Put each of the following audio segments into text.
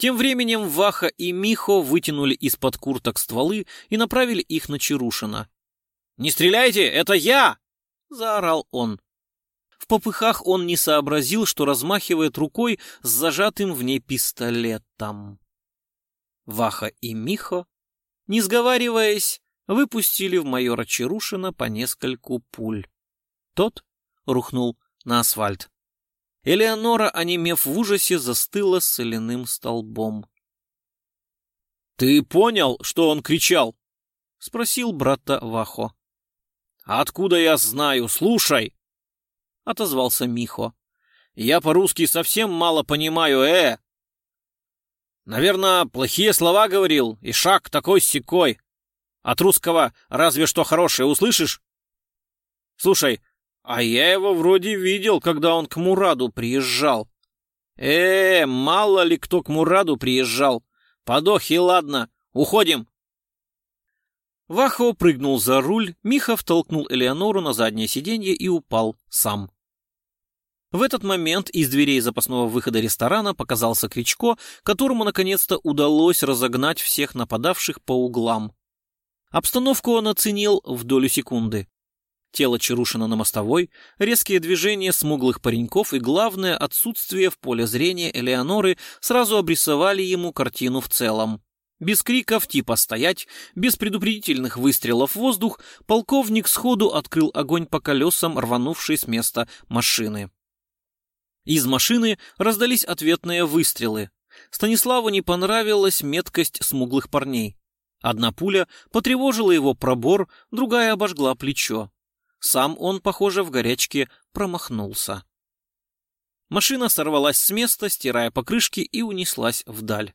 Тем временем Ваха и Михо вытянули из-под курток стволы и направили их на Чарушина. «Не стреляйте, это я!» — заорал он. В попыхах он не сообразил, что размахивает рукой с зажатым в ней пистолетом. Ваха и Михо, не сговариваясь, выпустили в майора Чарушина по нескольку пуль. Тот рухнул на асфальт. Элеонора, онемев в ужасе, застыла соляным столбом. «Ты понял, что он кричал?» — спросил брата Вахо. «Откуда я знаю? Слушай!» — отозвался Михо. «Я по-русски совсем мало понимаю, э!» «Наверное, плохие слова говорил, и шаг такой-сякой. От русского разве что хорошее услышишь?» «Слушай, а я его вроде видел, когда он к Мураду приезжал». «Э, мало ли кто к Мураду приезжал. Подохи, ладно, уходим!» Вахо прыгнул за руль, Миха втолкнул Элеонору на заднее сиденье и упал сам. В этот момент из дверей запасного выхода ресторана показался Кричко, которому наконец-то удалось разогнать всех нападавших по углам. Обстановку он оценил в долю секунды. Тело Чарушина на мостовой, резкие движения смуглых пареньков и, главное, отсутствие в поле зрения Элеоноры сразу обрисовали ему картину в целом. Без криков типа «стоять», без предупредительных выстрелов в воздух, полковник сходу открыл огонь по колесам, рванувшей с места машины. Из машины раздались ответные выстрелы. Станиславу не понравилась меткость смуглых парней. Одна пуля потревожила его пробор, другая обожгла плечо. Сам он, похоже, в горячке промахнулся. Машина сорвалась с места, стирая покрышки, и унеслась вдаль.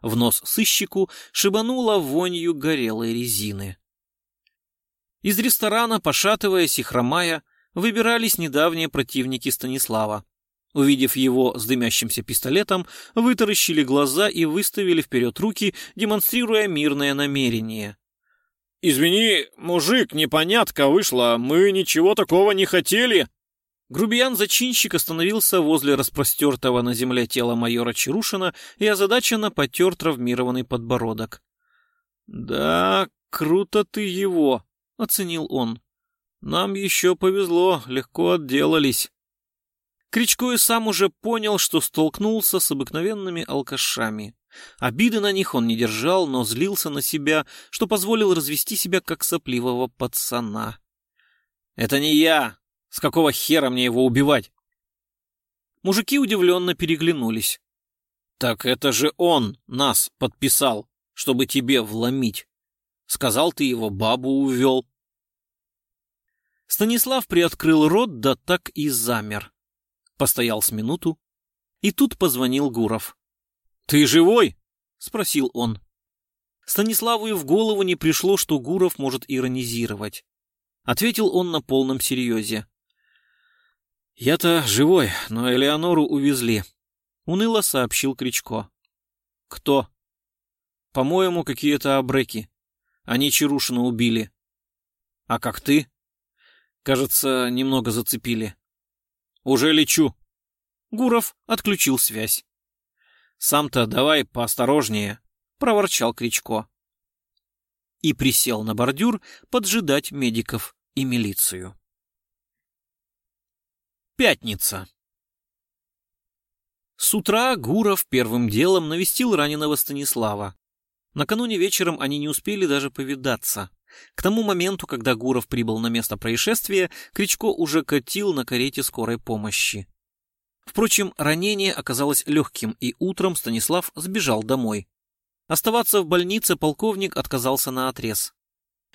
В нос сыщику шибануло вонью горелой резины. Из ресторана, пошатываясь и хромая, выбирались недавние противники Станислава. Увидев его с дымящимся пистолетом, вытаращили глаза и выставили вперед руки, демонстрируя мирное намерение. «Извини, мужик, непонятка вышла, мы ничего такого не хотели!» Грубиян-зачинщик остановился возле распростертого на земле тела майора Чарушина и озадаченно потер травмированный подбородок. «Да, круто ты его», — оценил он. «Нам еще повезло, легко отделались». Кричко и сам уже понял, что столкнулся с обыкновенными алкашами. Обиды на них он не держал, но злился на себя, что позволил развести себя как сопливого пацана. «Это не я!» С какого хера мне его убивать? Мужики удивленно переглянулись. Так это же он нас подписал, чтобы тебе вломить. Сказал, ты его бабу увел. Станислав приоткрыл рот, да так и замер. Постоял с минуту, и тут позвонил Гуров. «Ты живой?» — спросил он. Станиславу и в голову не пришло, что Гуров может иронизировать. Ответил он на полном серьезе. «Я-то живой, но Элеонору увезли», — уныло сообщил Кричко. «Кто?» «По-моему, какие-то абреки. Они Чарушина убили». «А как ты?» «Кажется, немного зацепили». «Уже лечу». Гуров отключил связь. «Сам-то давай поосторожнее», — проворчал Кричко. И присел на бордюр поджидать медиков и милицию. Пятница. С утра Гуров первым делом навестил раненого Станислава. Накануне вечером они не успели даже повидаться. К тому моменту, когда Гуров прибыл на место происшествия, Кричко уже катил на карете скорой помощи. Впрочем, ранение оказалось легким, и утром Станислав сбежал домой. Оставаться в больнице полковник отказался на отрез.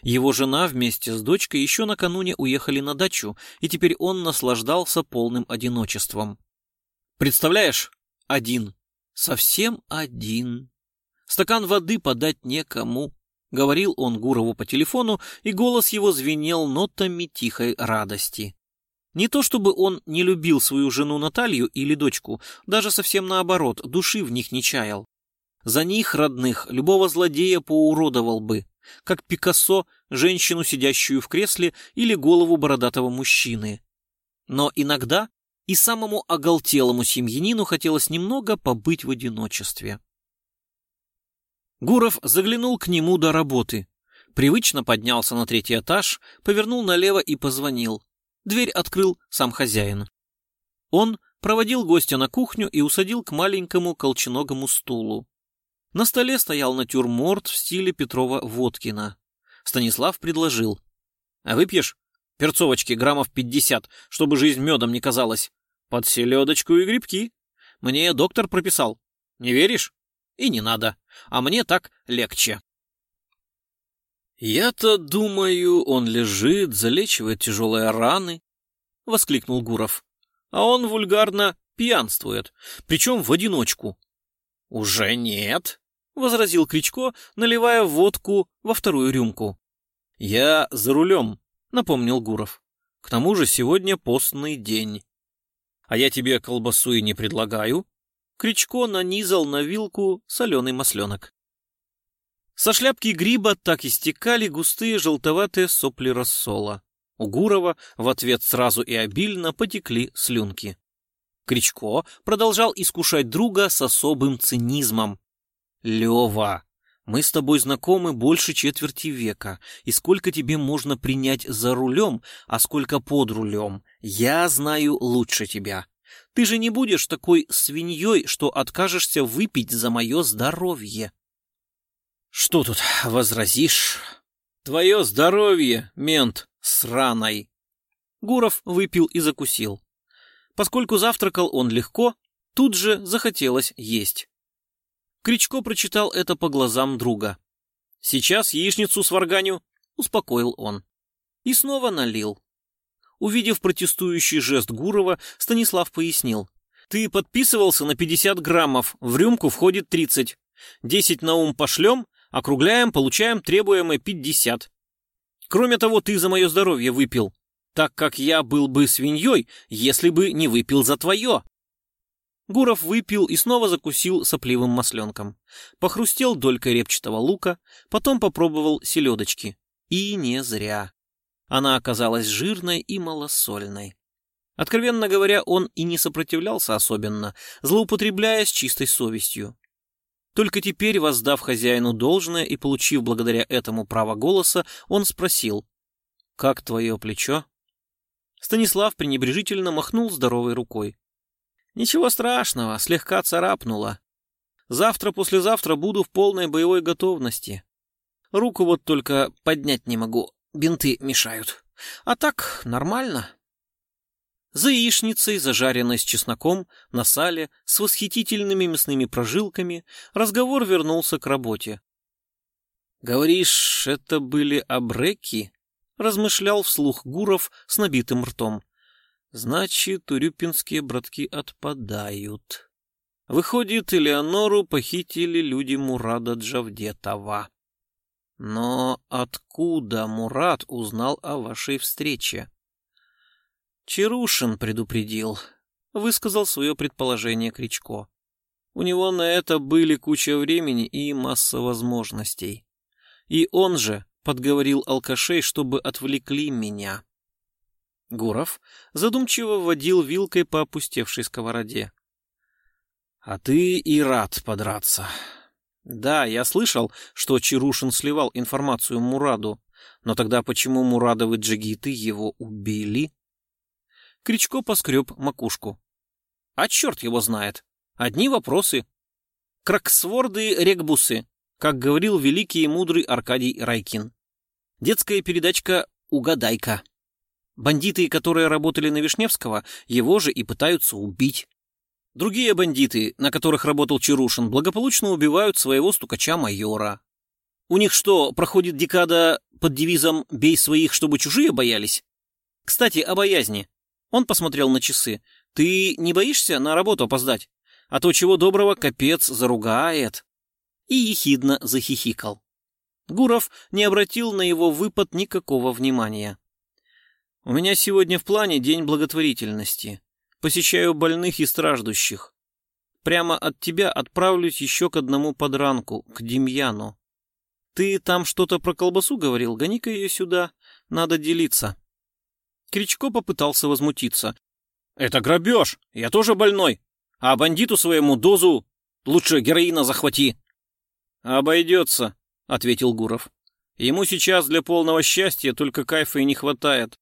Его жена вместе с дочкой еще накануне уехали на дачу, и теперь он наслаждался полным одиночеством. Представляешь, один, совсем один. Стакан воды подать некому, — говорил он Гурову по телефону, и голос его звенел нотами тихой радости. Не то чтобы он не любил свою жену Наталью или дочку, даже совсем наоборот, души в них не чаял. За них, родных, любого злодея поуродовал бы, как Пикассо женщину, сидящую в кресле, или голову бородатого мужчины. Но иногда и самому оголтелому семьянину хотелось немного побыть в одиночестве. Гуров заглянул к нему до работы. Привычно поднялся на третий этаж, повернул налево и позвонил. Дверь открыл сам хозяин. Он проводил гостя на кухню и усадил к маленькому колченогому стулу. На столе стоял натюрморт в стиле Петрова-Водкина. Станислав предложил. — А выпьешь? Перцовочки граммов пятьдесят, чтобы жизнь медом не казалась. Под селедочку и грибки. Мне доктор прописал. Не веришь? И не надо. А мне так легче. «Я-то думаю, он лежит, залечивает тяжелые раны», — воскликнул Гуров. «А он вульгарно пьянствует, причем в одиночку». «Уже нет», — возразил Кричко, наливая водку во вторую рюмку. «Я за рулем», — напомнил Гуров. «К тому же сегодня постный день». «А я тебе колбасу и не предлагаю». Кричко нанизал на вилку соленый масленок. Со шляпки гриба так истекали густые желтоватые сопли рассола. У Гурова в ответ сразу и обильно потекли слюнки. Кричко продолжал искушать друга с особым цинизмом. Лева, мы с тобой знакомы больше четверти века, и сколько тебе можно принять за рулем, а сколько под рулем, я знаю лучше тебя. Ты же не будешь такой свиньей, что откажешься выпить за мое здоровье. Что тут возразишь? Твое здоровье, мент сраной. Гуров выпил и закусил. Поскольку завтракал он легко, тут же захотелось есть. Кричко прочитал это по глазам друга. «Сейчас яичницу сварганю», — успокоил он. И снова налил. Увидев протестующий жест Гурова, Станислав пояснил. «Ты подписывался на 50 граммов, в рюмку входит 30. 10 на ум пошлем, округляем, получаем требуемые 50. Кроме того, ты за мое здоровье выпил, так как я был бы свиньей, если бы не выпил за твое». Гуров выпил и снова закусил сопливым масленком. Похрустел долькой репчатого лука, потом попробовал селедочки. И не зря. Она оказалась жирной и малосольной. Откровенно говоря, он и не сопротивлялся особенно, злоупотребляя с чистой совестью. Только теперь, воздав хозяину должное и получив благодаря этому право голоса, он спросил, «Как твое плечо?» Станислав пренебрежительно махнул здоровой рукой. Ничего страшного, слегка царапнуло. Завтра-послезавтра буду в полной боевой готовности. Руку вот только поднять не могу, бинты мешают. А так, нормально. За яичницей, зажаренной с чесноком, на сале, с восхитительными мясными прожилками, разговор вернулся к работе. «Говоришь, это были абреки?» — размышлял вслух Гуров с набитым ртом. Значит, урюпинские братки отпадают. Выходит, Элеонору похитили люди Мурада Джавдетова. Но откуда Мурат узнал о вашей встрече? Чарушин предупредил, высказал свое предположение Кричко. У него на это были куча времени и масса возможностей. И он же подговорил алкашей, чтобы отвлекли меня. Гуров задумчиво водил вилкой по опустевшей сковороде. «А ты и рад подраться. Да, я слышал, что Чарушин сливал информацию Мураду, но тогда почему Мурадовы джигиты его убили?» Кричко поскреб макушку. «А черт его знает. Одни вопросы. Краксворды регбусы, как говорил великий и мудрый Аркадий Райкин. Детская передачка «Угадайка». Бандиты, которые работали на Вишневского, его же и пытаются убить. Другие бандиты, на которых работал Чарушин, благополучно убивают своего стукача-майора. У них что, проходит декада под девизом «бей своих, чтобы чужие боялись»? Кстати, о боязни. Он посмотрел на часы. Ты не боишься на работу опоздать? А то чего доброго капец заругает. И ехидно захихикал. Гуров не обратил на его выпад никакого внимания. У меня сегодня в плане день благотворительности. Посещаю больных и страждущих. Прямо от тебя отправлюсь еще к одному подранку, к Демьяну. Ты там что-то про колбасу говорил? Гони-ка ее сюда. Надо делиться. Кричко попытался возмутиться. Это грабеж. Я тоже больной. А бандиту своему дозу лучше героина захвати. Обойдется, ответил Гуров. Ему сейчас для полного счастья только кайфа и не хватает.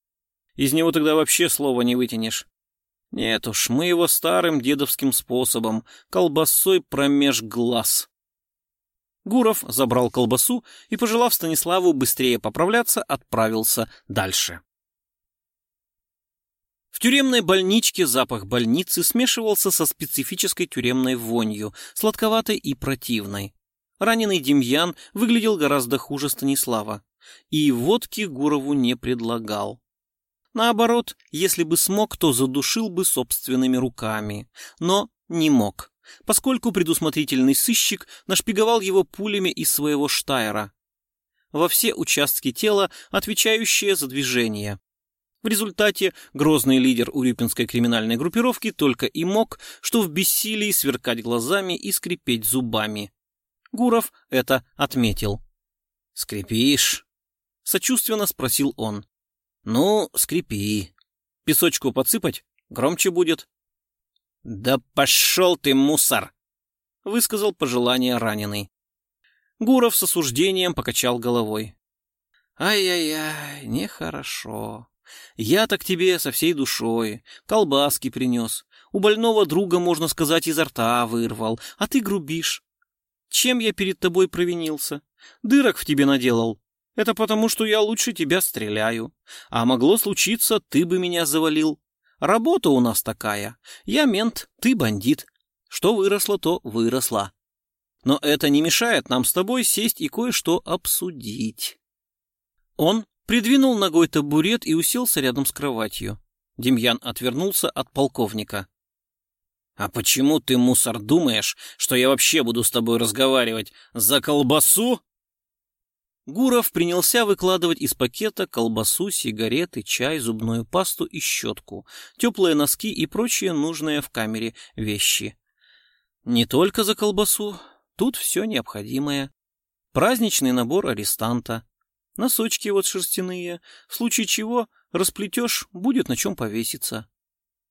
Из него тогда вообще слова не вытянешь. Нет уж, мы его старым дедовским способом, колбасой промеж глаз. Гуров забрал колбасу и, пожелав Станиславу быстрее поправляться, отправился дальше. В тюремной больничке запах больницы смешивался со специфической тюремной вонью, сладковатой и противной. Раненый Демьян выглядел гораздо хуже Станислава, и водки Гурову не предлагал. Наоборот, если бы смог, то задушил бы собственными руками, но не мог поскольку предусмотрительный сыщик нашпиговал его пулями из своего штайра во все участки тела, отвечающие за движение. В результате грозный лидер урюпинской криминальной группировки только и мог, что в бессилии сверкать глазами и скрипеть зубами. Гуров это отметил. «Скрипишь?» — сочувственно спросил он. «Ну, скрипи. Песочку подсыпать? Громче будет». «Да пошел ты, мусор!» — высказал пожелание раненый. Гуров с осуждением покачал головой. «Ай-яй-яй, нехорошо. Я-то к тебе со всей душой. Колбаски принес. У больного друга, можно сказать, изо рта вырвал, а ты грубишь. Чем я перед тобой провинился? Дырок в тебе наделал. Это потому, что я лучше тебя стреляю. А могло случиться, ты бы меня завалил. Работа у нас такая. Я мент, ты бандит. Что выросло, то выросло. Но это не мешает нам с тобой сесть и кое-что обсудить. Он придвинул ногой табурет и уселся рядом с кроватью. Демьян отвернулся от полковника. «А почему ты, мусор, думаешь, что я вообще буду с тобой разговаривать? За колбасу?» Гуров принялся выкладывать из пакета колбасу, сигареты, чай, зубную пасту и щетку, теплые носки и прочие нужные в камере вещи. Не только за колбасу, тут все необходимое. Праздничный набор арестанта, носочки вот шерстяные, в случае чего расплетешь, будет на чем повеситься.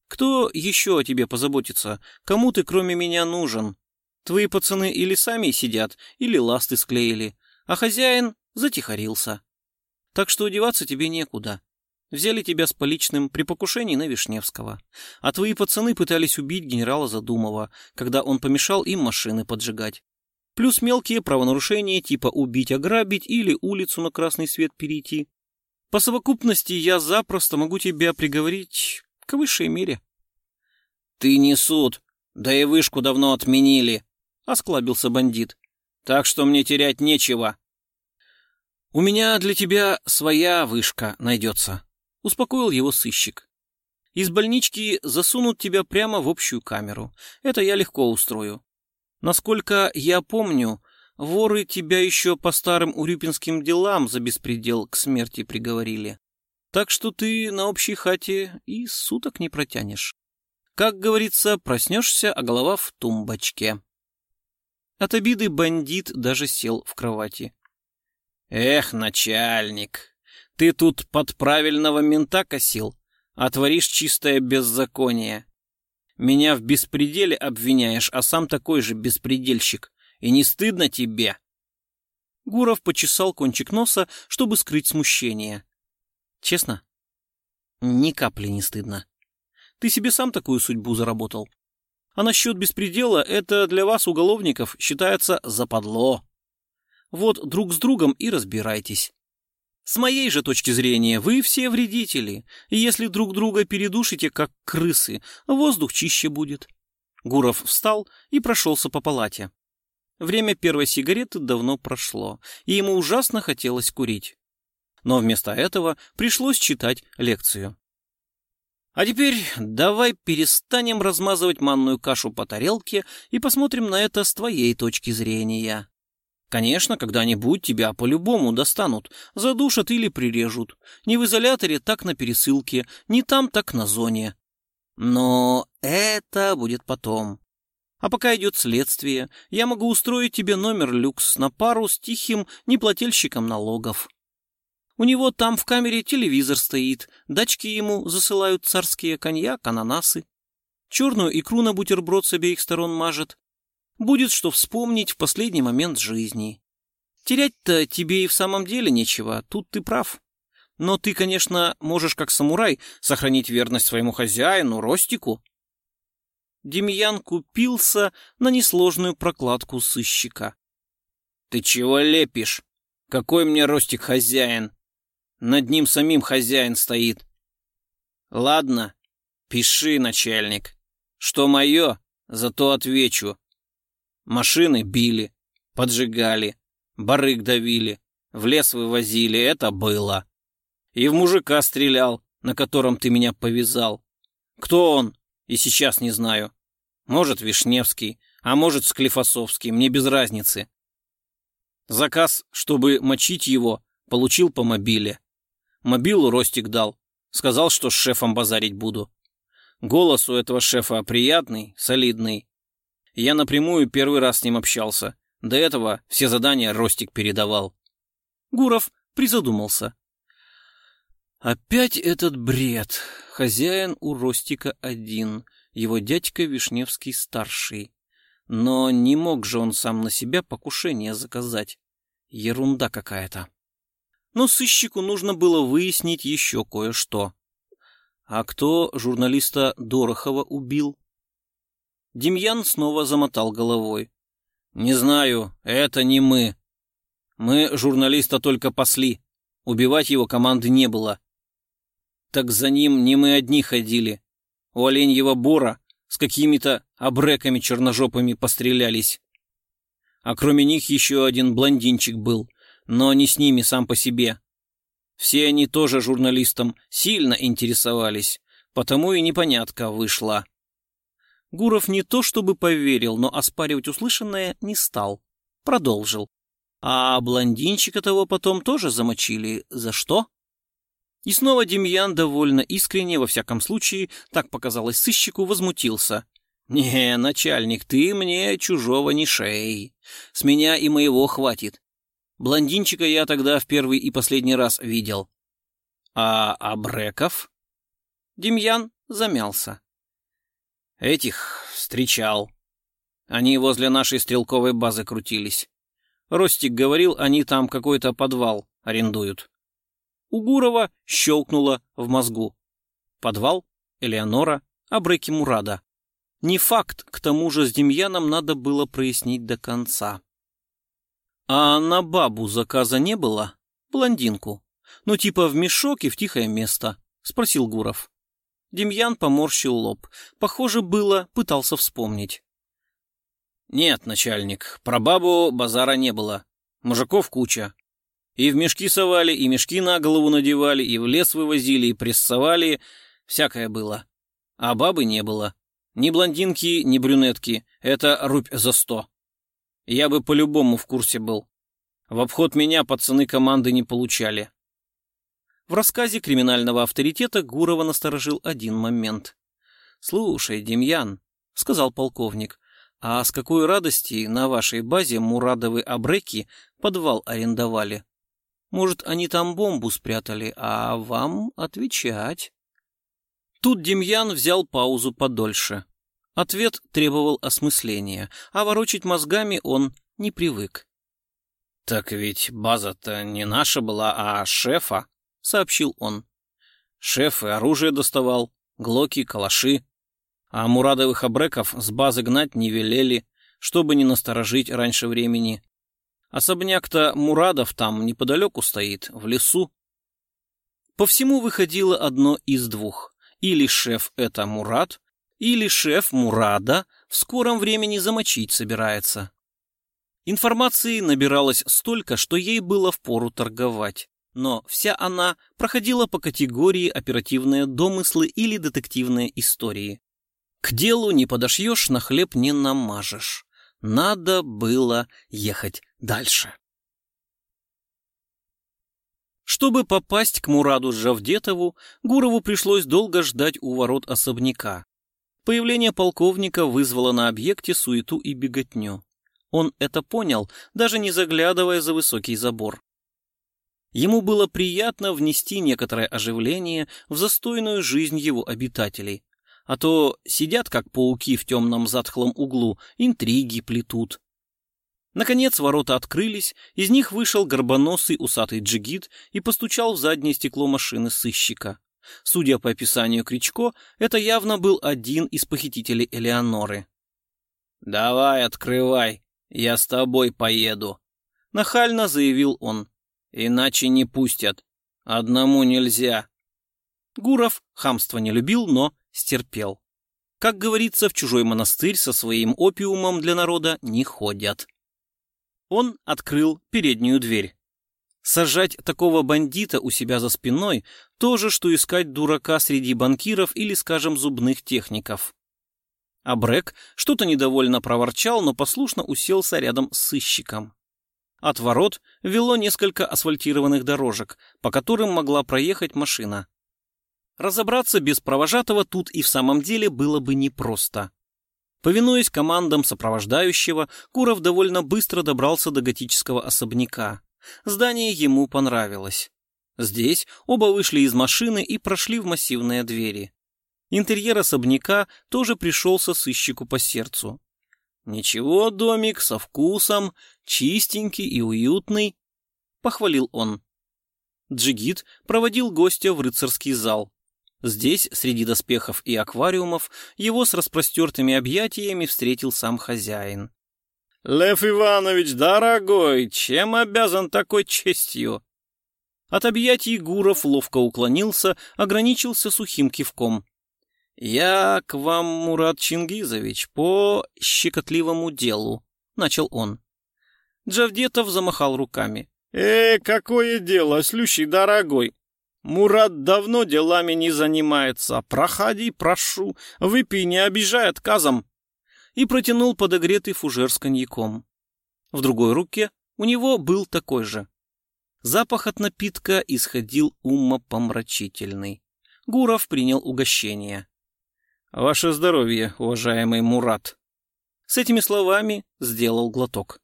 Кто еще о тебе позаботится? Кому ты кроме меня нужен? Твои пацаны или сами сидят, или ласты склеили, а хозяин затихарился. Так что одеваться тебе некуда. Взяли тебя с поличным при покушении на Вишневского. А твои пацаны пытались убить генерала Задумова, когда он помешал им машины поджигать. Плюс мелкие правонарушения типа убить, ограбить или улицу на красный свет перейти. По совокупности я запросто могу тебя приговорить к высшей мере. — Ты не суд, да и вышку давно отменили, — осклабился бандит. — Так что мне терять нечего. «У меня для тебя своя вышка найдется», — успокоил его сыщик. «Из больнички засунут тебя прямо в общую камеру. Это я легко устрою. Насколько я помню, воры тебя еще по старым урюпинским делам за беспредел к смерти приговорили. Так что ты на общей хате и суток не протянешь. Как говорится, проснешься, а голова в тумбочке». От обиды бандит даже сел в кровати. Эх, начальник, ты тут под правильного мента косил, а творишь чистое беззаконие. Меня в беспределе обвиняешь, а сам такой же беспредельщик. И не стыдно тебе?» Гуров почесал кончик носа, чтобы скрыть смущение. «Честно? Ни капли не стыдно. Ты себе сам такую судьбу заработал. А насчет беспредела это для вас, уголовников, считается западло. Вот друг с другом и разбирайтесь. С моей же точки зрения, вы все вредители, и если друг друга передушите, как крысы, воздух чище будет. Гуров встал и прошелся по палате. Время первой сигареты давно прошло, и ему ужасно хотелось курить. Но вместо этого пришлось читать лекцию. А теперь давай перестанем размазывать манную кашу по тарелке и посмотрим на это с твоей точки зрения. Конечно, когда-нибудь тебя по-любому достанут, задушат или прирежут. Не в изоляторе, так на пересылке, не там, так на зоне. Но это будет потом. А пока идет следствие, я могу устроить тебе номер люкс на пару с тихим неплательщиком налогов. У него там в камере телевизор стоит, дачки ему засылают царские коньяк, ананасы. Черную икру на бутерброд с обеих сторон мажет, Будет что вспомнить в последний момент жизни. Терять-то тебе и в самом деле нечего, тут ты прав. Но ты, конечно, можешь как самурай сохранить верность своему хозяину, Ростику. Демьян купился на несложную прокладку сыщика. «Ты чего лепишь? Какой мне Ростик хозяин? Над ним самим хозяин стоит». «Ладно, пиши, начальник. Что мое, зато отвечу. Машины били, поджигали, барык давили, в лес вывозили, это было. И в мужика стрелял, на котором ты меня повязал. Кто он? И сейчас не знаю. Может, Вишневский, а может, Склифосовский, мне без разницы. Заказ, чтобы мочить его, получил по мобиле. Мобилу Ростик дал. Сказал, что с шефом базарить буду. Голос у этого шефа приятный, солидный. Я напрямую первый раз с ним общался. До этого все задания Ростик передавал. Гуров призадумался. Опять этот бред. Хозяин у Ростика один, его дядька Вишневский-старший. Но не мог же он сам на себя покушение заказать. Ерунда какая-то. Но сыщику нужно было выяснить еще кое-что. А кто журналиста Дорохова убил? Демьян снова замотал головой. «Не знаю, это не мы. Мы журналиста только пасли. Убивать его команды не было. Так за ним не мы одни ходили. У оленьего бора с какими-то обреками черножопыми пострелялись. А кроме них еще один блондинчик был, но не с ними сам по себе. Все они тоже журналистом сильно интересовались, потому и непонятка вышла. Гуров не то чтобы поверил, но оспаривать услышанное не стал. Продолжил. А блондинчика того потом тоже замочили. За что? И снова Демьян довольно искренне, во всяком случае, так показалось сыщику, возмутился. «Не, начальник, ты мне чужого не шей. С меня и моего хватит. Блондинчика я тогда в первый и последний раз видел. А Абреков?» Демьян замялся. Этих встречал. Они возле нашей стрелковой базы крутились. Ростик говорил, они там какой-то подвал арендуют. У Гурова щелкнуло в мозгу. Подвал, Элеонора, Абреки Мурада. Не факт, к тому же с Демьяном надо было прояснить до конца. А на бабу заказа не было? Блондинку. Ну, типа в мешок и в тихое место, спросил Гуров. Демьян поморщил лоб. Похоже, было, пытался вспомнить. «Нет, начальник, про бабу базара не было. Мужиков куча. И в мешки совали, и мешки на голову надевали, и в лес вывозили, и прессовали. Всякое было. А бабы не было. Ни блондинки, ни брюнетки. Это рубь за сто. Я бы по-любому в курсе был. В обход меня пацаны команды не получали. В рассказе криминального авторитета Гурова насторожил один момент. «Слушай, Демьян», — сказал полковник, — «а с какой радости на вашей базе Мурадовы Абреки подвал арендовали? Может, они там бомбу спрятали, а вам отвечать?» Тут Демьян взял паузу подольше. Ответ требовал осмысления, а ворочить мозгами он не привык. «Так ведь база-то не наша была, а шефа», — сообщил он. «Шеф и оружие доставал, глоки, калаши. А Мурадовых обреков с базы гнать не велели, чтобы не насторожить раньше времени. Особняк-то Мурадов там неподалеку стоит, в лесу. По всему выходило одно из двух. Или шеф это Мурад, или шеф Мурада в скором времени замочить собирается. Информации набиралось столько, что ей было впору торговать но вся она проходила по категории оперативные домыслы или детективные истории. К делу не подошьешь, на хлеб не намажешь. Надо было ехать дальше. Чтобы попасть к Мураду Жавдетову, Гурову пришлось долго ждать у ворот особняка. Появление полковника вызвало на объекте суету и беготню. Он это понял, даже не заглядывая за высокий забор. Ему было приятно внести некоторое оживление в застойную жизнь его обитателей. А то сидят, как пауки в темном затхлом углу, интриги плетут. Наконец ворота открылись, из них вышел горбоносый усатый джигит и постучал в заднее стекло машины сыщика. Судя по описанию Кричко, это явно был один из похитителей Элеоноры. «Давай, открывай, я с тобой поеду», — нахально заявил он. «Иначе не пустят. Одному нельзя». Гуров хамство не любил, но стерпел. Как говорится, в чужой монастырь со своим опиумом для народа не ходят. Он открыл переднюю дверь. Сажать такого бандита у себя за спиной – то же, что искать дурака среди банкиров или, скажем, зубных техников. А Брэк что-то недовольно проворчал, но послушно уселся рядом с сыщиком. От ворот вело несколько асфальтированных дорожек, по которым могла проехать машина. Разобраться без провожатого тут и в самом деле было бы непросто. Повинуясь командам сопровождающего, Куров довольно быстро добрался до готического особняка. Здание ему понравилось. Здесь оба вышли из машины и прошли в массивные двери. Интерьер особняка тоже пришелся сыщику по сердцу. «Ничего, домик со вкусом, чистенький и уютный», — похвалил он. Джигит проводил гостя в рыцарский зал. Здесь, среди доспехов и аквариумов, его с распростертыми объятиями встретил сам хозяин. «Лев Иванович, дорогой, чем обязан такой честью?» От объятий Гуров ловко уклонился, ограничился сухим кивком. «Я к вам, Мурат Чингизович, по щекотливому делу», — начал он. Джавдетов замахал руками. «Э, какое дело, слющий дорогой! Мурат давно делами не занимается. Проходи, прошу, выпей, не обижай отказом и протянул подогретый фужер с коньяком. В другой руке у него был такой же. Запах от напитка исходил умопомрачительный. Гуров принял угощение. «Ваше здоровье, уважаемый Мурат!» С этими словами сделал глоток.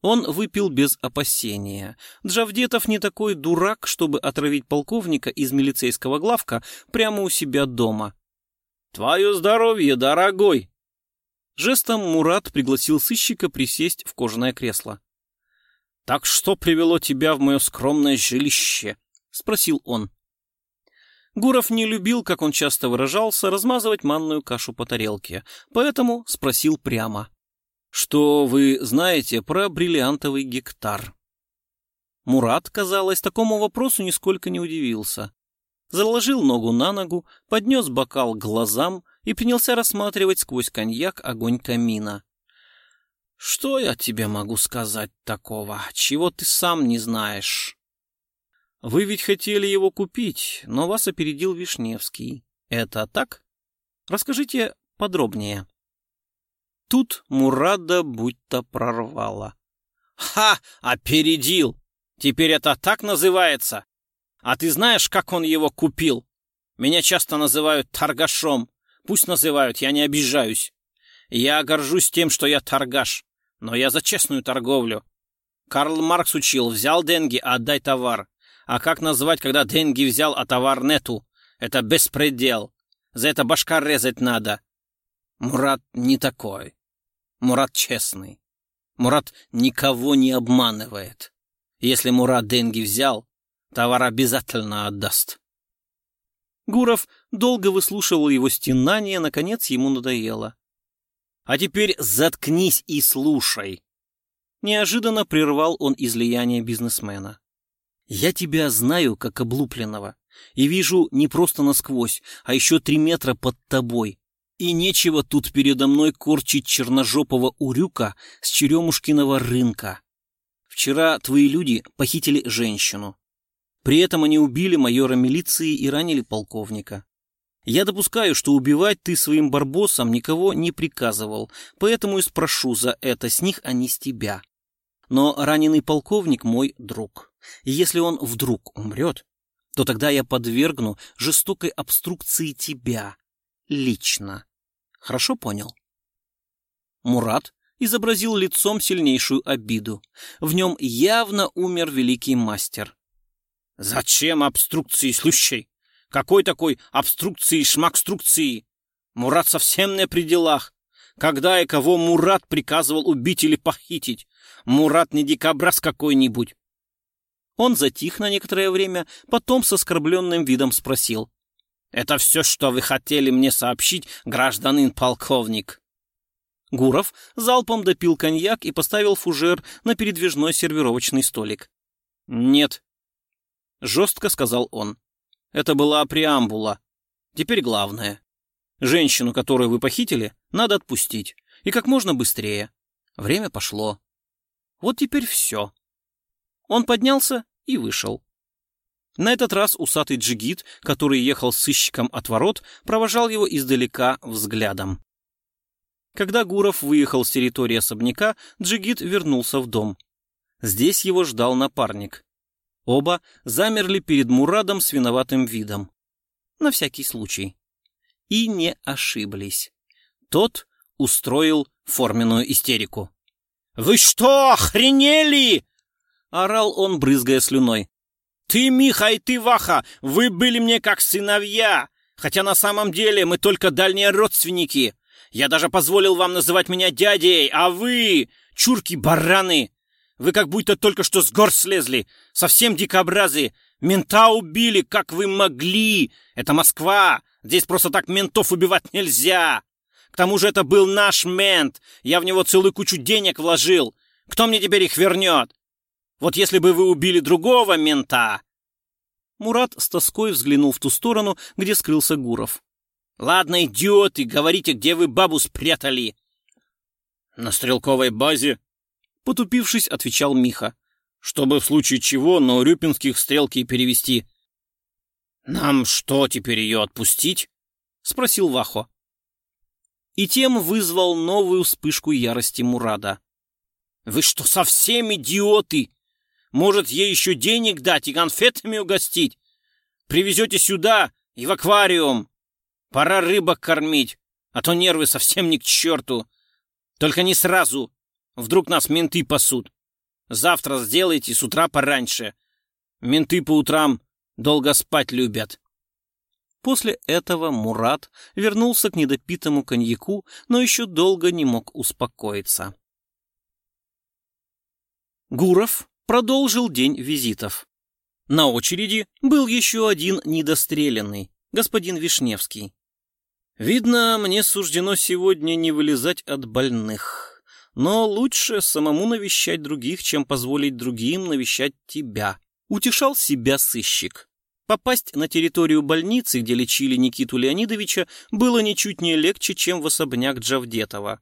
Он выпил без опасения. Джавдетов не такой дурак, чтобы отравить полковника из милицейского главка прямо у себя дома. «Твое здоровье, дорогой!» Жестом Мурат пригласил сыщика присесть в кожаное кресло. «Так что привело тебя в мое скромное жилище?» — спросил он. Гуров не любил, как он часто выражался, размазывать манную кашу по тарелке, поэтому спросил прямо. «Что вы знаете про бриллиантовый гектар?» Мурат, казалось, такому вопросу нисколько не удивился. Заложил ногу на ногу, поднес бокал к глазам и принялся рассматривать сквозь коньяк огонь камина. «Что я тебе могу сказать такого, чего ты сам не знаешь?» «Вы ведь хотели его купить, но вас опередил Вишневский. Это так? Расскажите подробнее». Тут Мурада будто прорвало. «Ха! Опередил! Теперь это так называется? А ты знаешь, как он его купил? Меня часто называют торгашом. Пусть называют, я не обижаюсь. Я горжусь тем, что я торгаш, но я за честную торговлю. Карл Маркс учил, взял деньги, отдай товар. А как назвать, когда деньги взял, а товар нету? Это беспредел. За это башка резать надо. Мурат не такой. Мурат честный. Мурат никого не обманывает. Если Мурат деньги взял, товар обязательно отдаст. Гуров долго выслушивал его стенание, наконец ему надоело. «А теперь заткнись и слушай!» Неожиданно прервал он излияние бизнесмена. «Я тебя знаю, как облупленного, и вижу не просто насквозь, а еще три метра под тобой. И нечего тут передо мной корчить черножопого урюка с черемушкиного рынка. Вчера твои люди похитили женщину. При этом они убили майора милиции и ранили полковника. Я допускаю, что убивать ты своим барбосом никого не приказывал, поэтому и спрошу за это с них, а не с тебя. Но раненый полковник мой друг. И если он вдруг умрет, то тогда я подвергну жестокой обструкции тебя. Лично. Хорошо понял? Мурат изобразил лицом сильнейшую обиду. В нем явно умер великий мастер. Зачем обструкции, слющей? Какой такой обструкции, шмакструкции? Мурат совсем не при делах. Когда и кого Мурат приказывал убить или похитить? Мурат не дикобраз какой-нибудь. Он затих на некоторое время, потом с оскорбленным видом спросил. «Это все, что вы хотели мне сообщить, гражданин полковник?» Гуров залпом допил коньяк и поставил фужер на передвижной сервировочный столик. «Нет», — жестко сказал он. «Это была преамбула. Теперь главное. Женщину, которую вы похитили, надо отпустить. И как можно быстрее. Время пошло. Вот теперь все». Он поднялся и вышел. На этот раз усатый джигит, который ехал с сыщиком от ворот, провожал его издалека взглядом. Когда Гуров выехал с территории особняка, джигит вернулся в дом. Здесь его ждал напарник. Оба замерли перед Мурадом с виноватым видом. На всякий случай. И не ошиблись. Тот устроил форменную истерику. «Вы что, охренели?» — орал он, брызгая слюной. «Ты, Миха, и ты, Ваха, вы были мне как сыновья, хотя на самом деле мы только дальние родственники. Я даже позволил вам называть меня дядей, а вы, чурки-бараны, вы как будто только что с гор слезли, совсем дикобразы. Мента убили, как вы могли. Это Москва, здесь просто так ментов убивать нельзя. К тому же это был наш мент, я в него целую кучу денег вложил. Кто мне теперь их вернет? Вот если бы вы убили другого мента...» Мурат с тоской взглянул в ту сторону, где скрылся Гуров. «Ладно, идиоты, говорите, где вы бабу спрятали?» «На стрелковой базе», — потупившись, отвечал Миха. «Чтобы в случае чего на Урюпинских стрелки перевести». «Нам что, теперь ее отпустить?» — спросил Вахо. И тем вызвал новую вспышку ярости Мурада. «Вы что, совсем идиоты? Может, ей еще денег дать и конфетами угостить? Привезете сюда и в аквариум. Пора рыбок кормить, а то нервы совсем не к черту. Только не сразу. Вдруг нас менты пасут. Завтра сделайте с утра пораньше. Менты по утрам долго спать любят. После этого Мурат вернулся к недопитому коньяку, но еще долго не мог успокоиться. Гуров продолжил день визитов. На очереди был еще один недостреленный, господин Вишневский. Видно, мне суждено сегодня не вылезать от больных. Но лучше самому навещать других, чем позволить другим навещать тебя. Утешал себя сыщик. Попасть на территорию больницы, где лечили Никиту Леонидовича, было ничуть не легче, чем в особняк Джавдетова.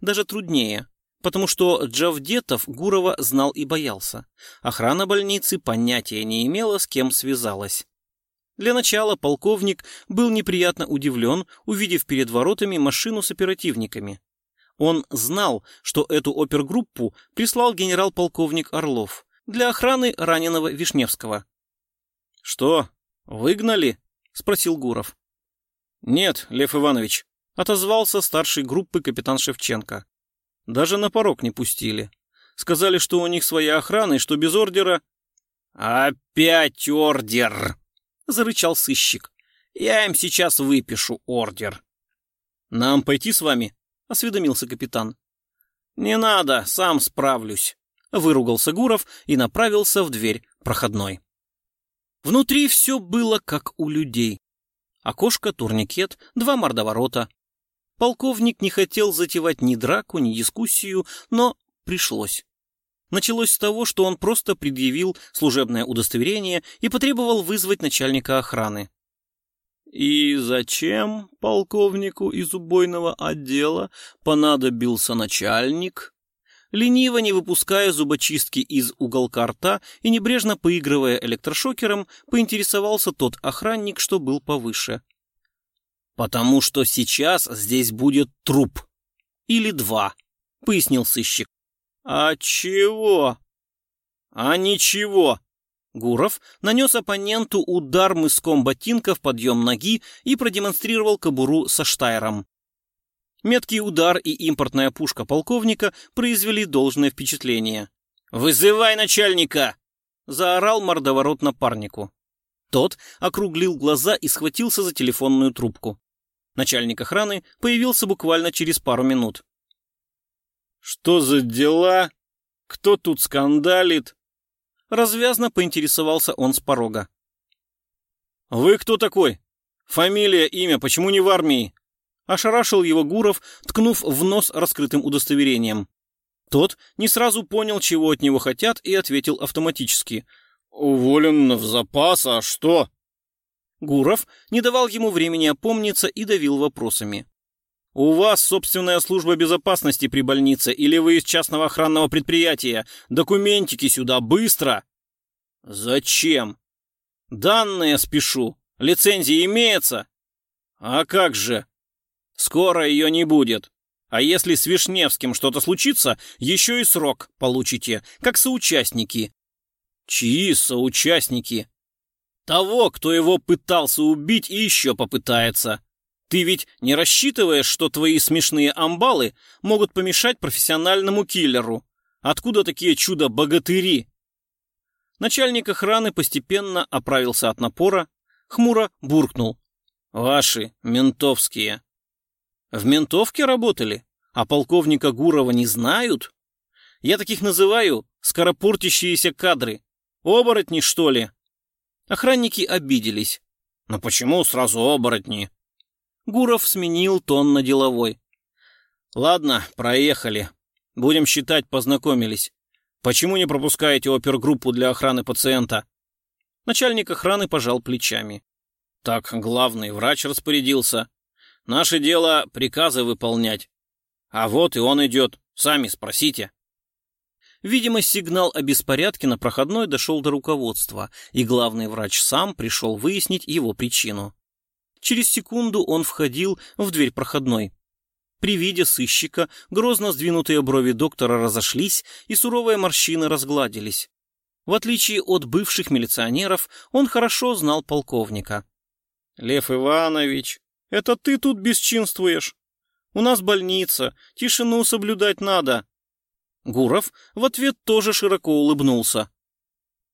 Даже труднее потому что Джавдетов Гурова знал и боялся. Охрана больницы понятия не имела, с кем связалась. Для начала полковник был неприятно удивлен, увидев перед воротами машину с оперативниками. Он знал, что эту опергруппу прислал генерал-полковник Орлов для охраны раненого Вишневского. «Что, выгнали?» — спросил Гуров. «Нет, Лев Иванович», — отозвался старший группы капитан Шевченко. Даже на порог не пустили. Сказали, что у них своя охрана и что без ордера... «Опять ордер!» — зарычал сыщик. «Я им сейчас выпишу ордер». «Нам пойти с вами?» — осведомился капитан. «Не надо, сам справлюсь», — выругался Гуров и направился в дверь проходной. Внутри все было как у людей. Окошко, турникет, два мордоворота, Полковник не хотел затевать ни драку, ни дискуссию, но пришлось. Началось с того, что он просто предъявил служебное удостоверение и потребовал вызвать начальника охраны. И зачем полковнику из убойного отдела понадобился начальник? Лениво не выпуская зубочистки из уголка рта и небрежно поигрывая электрошокером, поинтересовался тот охранник, что был повыше. «Потому что сейчас здесь будет труп. Или два», — пояснил сыщик. «А чего?» «А ничего». Гуров нанес оппоненту удар мыском ботинка в подъем ноги и продемонстрировал кобуру со штайром. Меткий удар и импортная пушка полковника произвели должное впечатление. «Вызывай начальника!» — заорал мордоворот напарнику. Тот округлил глаза и схватился за телефонную трубку. Начальник охраны появился буквально через пару минут. «Что за дела? Кто тут скандалит?» Развязно поинтересовался он с порога. «Вы кто такой? Фамилия, имя, почему не в армии?» Ошарашил его Гуров, ткнув в нос раскрытым удостоверением. Тот не сразу понял, чего от него хотят, и ответил автоматически. «Уволен в запас, а что?» Гуров не давал ему времени опомниться и давил вопросами. «У вас собственная служба безопасности при больнице или вы из частного охранного предприятия? Документики сюда, быстро!» «Зачем?» «Данные спешу. Лицензия имеется?» «А как же?» Скоро ее не будет. А если с Вишневским что-то случится, еще и срок получите, как соучастники. Чьи соучастники? Того, кто его пытался убить и еще попытается. Ты ведь не рассчитываешь, что твои смешные амбалы могут помешать профессиональному киллеру? Откуда такие чудо-богатыри? Начальник охраны постепенно оправился от напора, хмуро буркнул. Ваши, ментовские. В ментовке работали? А полковника Гурова не знают? Я таких называю скоропортящиеся кадры. Оборотни, что ли? Охранники обиделись. Но почему сразу оборотни? Гуров сменил тон на деловой. Ладно, проехали. Будем считать, познакомились. Почему не пропускаете опергруппу для охраны пациента? Начальник охраны пожал плечами. Так главный врач распорядился. Наше дело приказы выполнять. А вот и он идет. Сами спросите. Видимо, сигнал о беспорядке на проходной дошел до руководства, и главный врач сам пришел выяснить его причину. Через секунду он входил в дверь проходной. При виде сыщика грозно сдвинутые брови доктора разошлись, и суровые морщины разгладились. В отличие от бывших милиционеров, он хорошо знал полковника. — Лев Иванович, это ты тут бесчинствуешь. У нас больница, тишину соблюдать надо. Гуров в ответ тоже широко улыбнулся.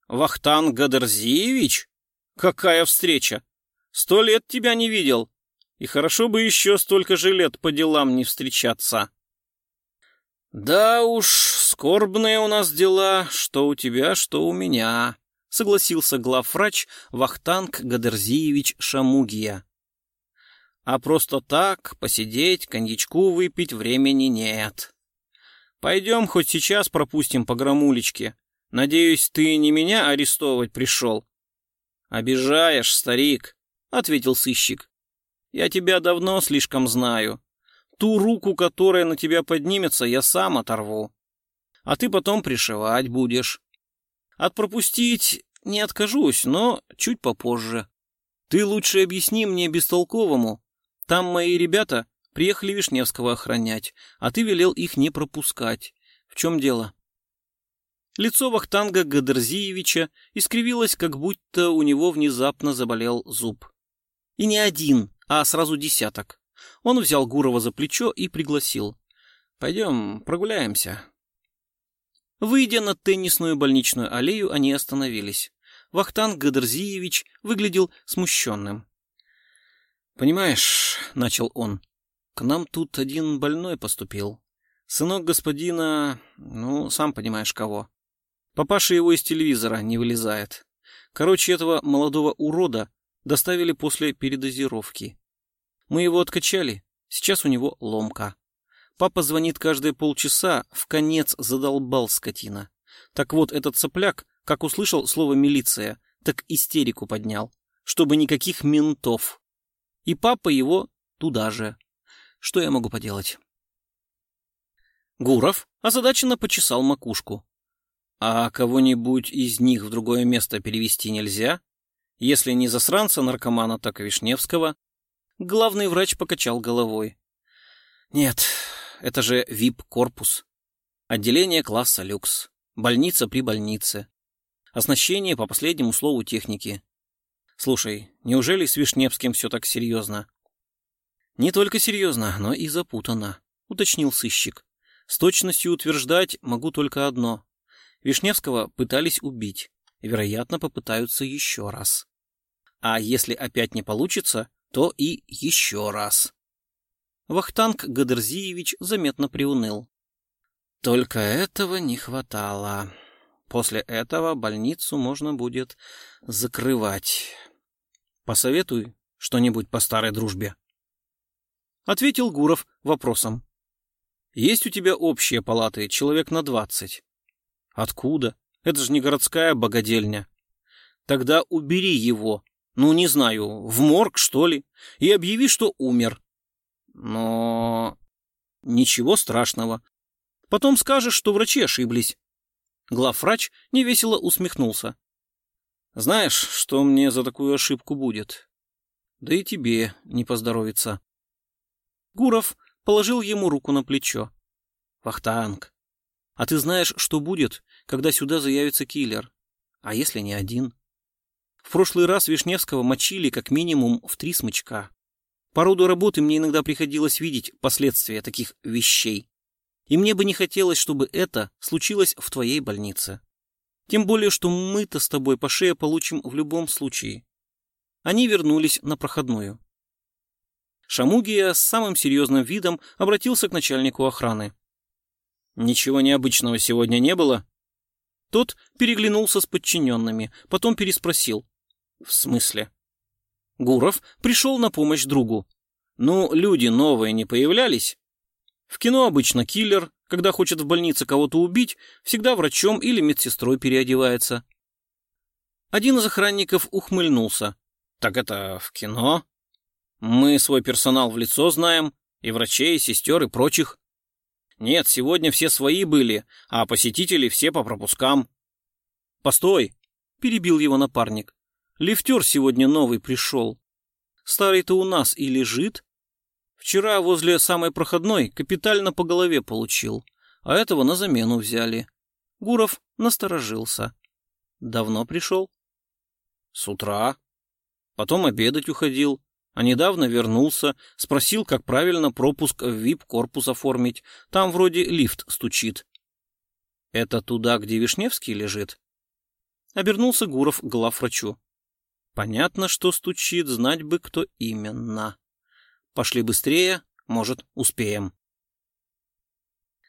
Вахтан Гадерзиевич? Какая встреча! Сто лет тебя не видел. И хорошо бы еще столько же лет по делам не встречаться. Да уж, скорбные у нас дела, что у тебя, что у меня, согласился главврач Вахтанг Гадерзиевич Шамугия. А просто так посидеть, коньячку выпить времени нет. Пойдем хоть сейчас пропустим по громулечке. Надеюсь, ты не меня арестовывать пришел. Обижаешь, старик, — ответил сыщик. Я тебя давно слишком знаю. Ту руку, которая на тебя поднимется, я сам оторву. А ты потом пришивать будешь. От пропустить не откажусь, но чуть попозже. Ты лучше объясни мне бестолковому, там мои ребята приехали Вишневского охранять, а ты велел их не пропускать. В чем дело?» Лицо Вахтанга Гадерзиевича искривилось, как будто у него внезапно заболел зуб. И не один, а сразу десяток. Он взял Гурова за плечо и пригласил. «Пойдем прогуляемся». Выйдя на теннисную больничную аллею, они остановились. Вахтанг Гадерзиевич выглядел смущенным. «Понимаешь, — начал он, — к нам тут один больной поступил. Сынок господина, ну, сам понимаешь кого. Папаша его из телевизора не вылезает. Короче, этого молодого урода доставили после передозировки. Мы его откачали, сейчас у него ломка. Папа звонит каждые полчаса, в конец задолбал скотина. Так вот, этот сопляк, как услышал слово «милиция», так истерику поднял, чтобы никаких ментов. И папа его туда же. Что я могу поделать? Гуров озадаченно почесал макушку. А кого-нибудь из них в другое место перевести нельзя? Если не засранца-наркомана, так и Вишневского. Главный врач покачал головой. Нет, это же ВИП-корпус. Отделение класса люкс. Больница при больнице. Оснащение по последнему слову техники. Слушай, неужели с Вишневским все так серьезно? Не только серьезно, но и запутанно, уточнил сыщик. С точностью утверждать могу только одно. Вишневского пытались убить. Вероятно, попытаются еще раз. А если опять не получится, то и еще раз. Вахтанг Гадерзиевич заметно приуныл. Только этого не хватало. После этого больницу можно будет закрывать. Посоветуй что-нибудь по старой дружбе. Ответил Гуров вопросом. Есть у тебя общие палаты, человек на двадцать. Откуда? Это же не городская богадельня. Тогда убери его, ну, не знаю, в морг, что ли, и объяви, что умер. Но... Ничего страшного. Потом скажешь, что врачи ошиблись. Главврач невесело усмехнулся. Знаешь, что мне за такую ошибку будет? Да и тебе не поздоровится. Гуров положил ему руку на плечо. Вахтанг, а ты знаешь, что будет, когда сюда заявится киллер? А если не один? В прошлый раз Вишневского мочили как минимум в три смычка. По роду работы мне иногда приходилось видеть последствия таких вещей. И мне бы не хотелось, чтобы это случилось в твоей больнице. Тем более, что мы-то с тобой по шее получим в любом случае. Они вернулись на проходную. Шамугия с самым серьезным видом обратился к начальнику охраны. «Ничего необычного сегодня не было?» Тот переглянулся с подчиненными, потом переспросил. В смысле? Гуров пришел на помощь другу. Ну, люди новые не появлялись? В кино обычно киллер, когда хочет в больнице кого-то убить, всегда врачом или медсестрой переодевается. Один из охранников ухмыльнулся. Так это в кино? Мы свой персонал в лицо знаем, и врачей, и сестер, и прочих. Нет, сегодня все свои были, а посетители все по пропускам. Постой, перебил его напарник. Лифтер сегодня новый пришел. Старый-то у нас и лежит. Вчера возле самой проходной капитально по голове получил, а этого на замену взяли. Гуров насторожился. Давно пришел? С утра. Потом обедать уходил, а недавно вернулся, спросил, как правильно пропуск в ВИП-корпус оформить. Там вроде лифт стучит. Это туда, где Вишневский лежит? Обернулся Гуров к главврачу. Понятно, что стучит, знать бы, кто именно. Пошли быстрее, может, успеем.